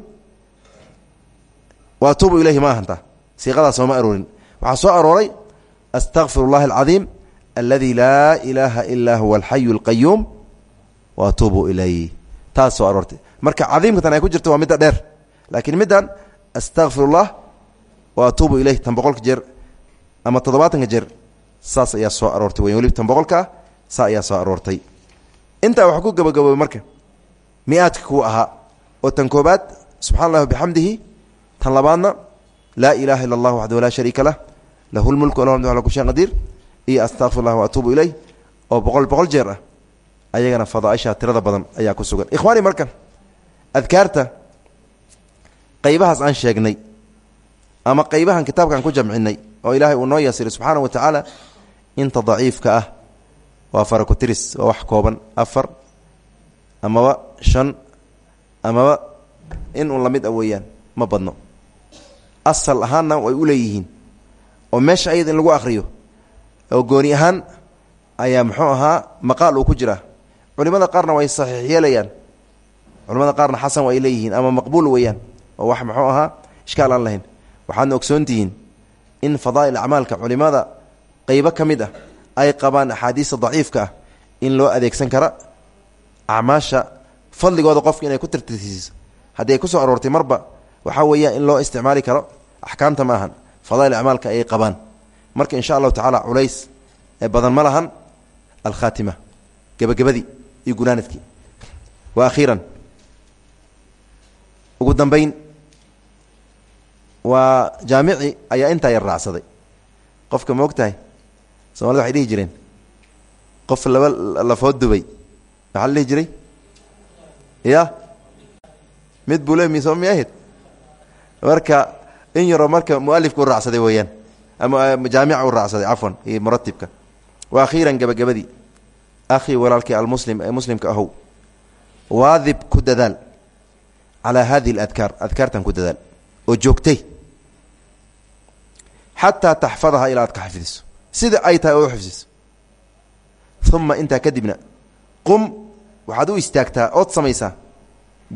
wa atuubu ilayhi ma ahantaa siiqadaas sooma aroorin waxaa soo arooray astaqfir اllahi alcadiim aladi laa ilaaha ilaa huwa alxayu اlqayuum wa atuubu ilayh taas soo aroortay marka cadiimka tan ay ku jirto waa midda dheer laakiin middan astaqfir اllah wa atuubu ilayh tan boqolka jeer ama toddobaatanka jeer saas ayaa soo aroortay weyan weliba tan boqolka ah saa ayaa soo aroortay intaa waxaa ku gabagaboobay marka mi-aadka kuwa ahaa oo tan koobaad subxana allah bixamdihi tan labaadna laa ilaaha illa allah waxdahu laa shariika lah lahu lmulku walahu alhamdu ala kul shayin qadiir iyo astaqfir llah wa atuubu ilayh oo boqol boqol jeer ah ayagana fadaaisha tirada badan ayaa ku sugan. Ikhwaani marka adkaarta qaybahaas aan sheegnay ama qaybahan kitaabkaan ku jamcinay oo ilaahay uu noo yasiray subxaana wa tacaala inta daciifka ah waa farakutiris waa wax kooban afar amaba shan amaba in un la mid a weeyaan ma badno. Asal ahaanna way u leeyihiin. Oo meesha ayada in lagu akhriyo oo gooni ahaan ayaa muxuu ahaa maqaal uu ku jiraa culimada qaarna way saxiix yeelayaan. Culimada qaarna xasan way leeyihiin ama maqbuul weeyaan. Oo wax muxuu ahaa ishkaal aan lahayn. Waxaadna ogsoontihiin in fadaa'il acmaalka culimada qeybo ka mid ah ay qabaan axaadiista daciifka ah in loo adeegsan kara acmaasha fadligooda qofka inay ku tirtirsiiso haddii ay ku soo aroortay marba waxaa weeyaan in loo isticmaali karo axkaamta ma ahan fadaa'il acmaalka ayay qabaan. Marka insha allahu tacaala culays badan ma lahan alkhaatima gebagabadii iyo gunaanadkii. Wa akhiiran. Ugu dambayn waa jaamici ayaa intaa yar raacsaday. Qofka ma og tahay somalida waxay dhihi jireen. Qof laba lafood dubay. Maxaa la dhihi jiray ya mid buu le miso mi ahayd marka in yaroo marka mualifka u raacsaday weeyaan. Ama jaamica u raacsaday cafwan iyo muratibka wa akhiiran gebagabadii. Akhii walaalkii almuslim ee muslimka ahow. Waadib ku dadaal. Calaa hadihi aladkaar adkaartan ku dadaal. Oo joogtay. Xataa taxfadaha ilaa aad ka sida ay tahay oo u xifdiso uma kadibna qum waxaad u istaagtaa ood samaysaa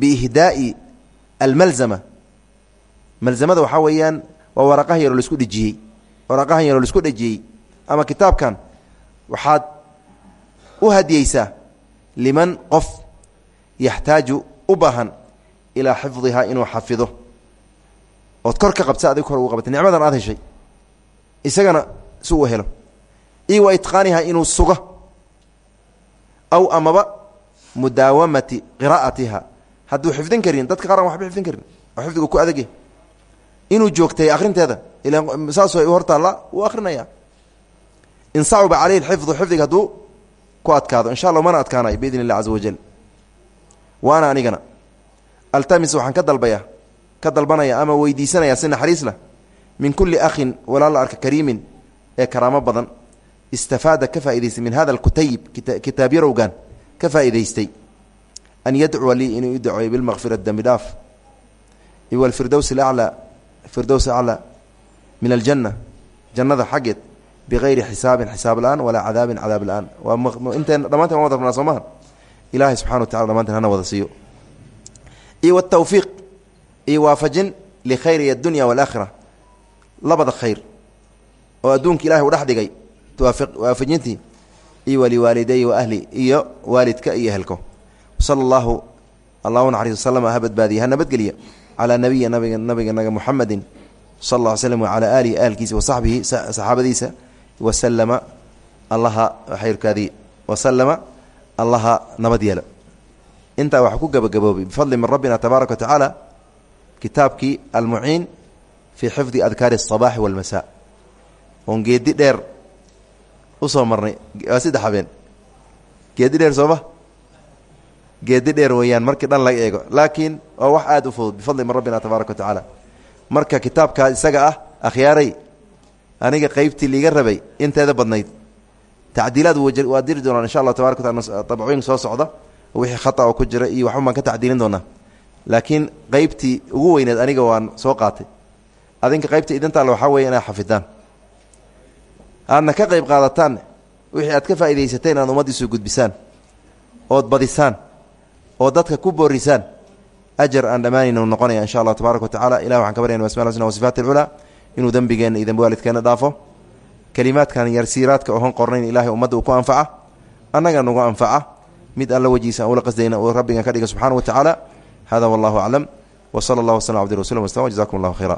biihdaa'i almalzama. Malzamada waxaa weeyaan waa waraqaha yaroo la isku dhejiyey. Waraqahan yaroo la isku dhejiyey. Ama kitaabkan waxaad u hadiyeysaa liman qof yaxtaaju u baahan ilaa xifdihaa inuu xafido. Ood kor ka qabta adig kor ugu qabata nicmadan aad heshay isagana si uu helo. Iyo wa itqaanihaa inuu sugo aw amaba mudaawamati qiraa'atiha. Hadduu xifdin karin dadka qaran waxba xifdin karin. Oo xifdigu ku adagya inuu joogtay akhrinteeda ila saasoo hortaalla wuu akrinaya in sacuba caleyhi xifdu xifdiga hadduu ku adkaado insha allah mana adkaanayo biidn illah caza wajal waana anigana. Altamis waxaan ka dalbaya ka dalbanaya ama weydiisanaya si naxariis lah min kulli akhin walaala arka kariimin ee karaamo badan. Istafaada ka faa'idaystay min hada alkutayib kitaab yarowgan ka faa'idaystay an yadcuwa lii inuu i daceeyo bilmaqfira dembi dhaaf. Iwalfirdows alaclaa firdows aclaa min aljanna jannada xaggeed bikayri xisaabin xisaab la'aan walaa cadaabin cadaab la'aan. Waa inteen dhammanteen waan wada rabnaa soo maha ilaahay subxana wa tacala dhamanteen hana wada siiyo. Iyo watawfiiq iyo waafajin likhayri addunya labada khayr oo adduunka ilahay u dhex dhigay waafajintii iyo waliwaaliday wa ahli iyo waalidka iyo ehelko sala allahu allahu naxariis wasalam ha badbaadiya ha nabadgeliya calaa nabiyi nabiga nabiganaga muxamedin sal alla ly slm wacalaa aalihi ahlkiisa wa saxbihi saxaabadiisa wasalama allaha xayrkaadii wasalama allaha nabad yeelo intaa waxaa ku gabagaboobay bifadli min rabbina tabaaraka wa tacaala kitaabkii almuciin fii xifdi adkaari الصabaaxi wاlmasa oon geedi dheer u soo marnay. Waa saddex habeen. Geedi dheer sooma geedi dheer weeyaan markii dhan laga eego. Laakiin waa wax aad u fudud bifadli min rabbina tabaaraka wa tacaala. Marka kitaabkaa isaga ah akhyaaray aniga qeybtii liiga rabay inteeda badnayd. Tacdiilaad waa diri doonaan insha allah tabaraka wa taala dabcooyin soo socda wixii khata oo ku jira iyo waxba baan ka tacdiilin doonaa. Laakiin qeybtii ugu weyneed aniga waan soo qaatay. Adinka qaybta idintaale waxaa weeye inaad xafidaan aadna ka qayb qaadataan wixii aad ka faa'iidaysateen inaad ummaddiisu gudbisaan ood badisaan oo dadka ku boorisaan ajar aan dhammaanayna u noqonaya insha allah tabaaraka wa tacala ilah waxaan ka baryana asma husna wa sifaati alculaa inuu dembigeenna iyo dembi waalidkeenna dhaafo. Kelimaadkan yarsiiraadka ohon qornayn ilahay ummadda ku anfaca annaga nagu anfaca. Mid alla wejiisa aan ula qasdayna uu rabbigan ka dhiga subxana wa tacaala. Hada wallahu aclam. W sala allah waslam abdi rasul wslam jazakum allahu khayra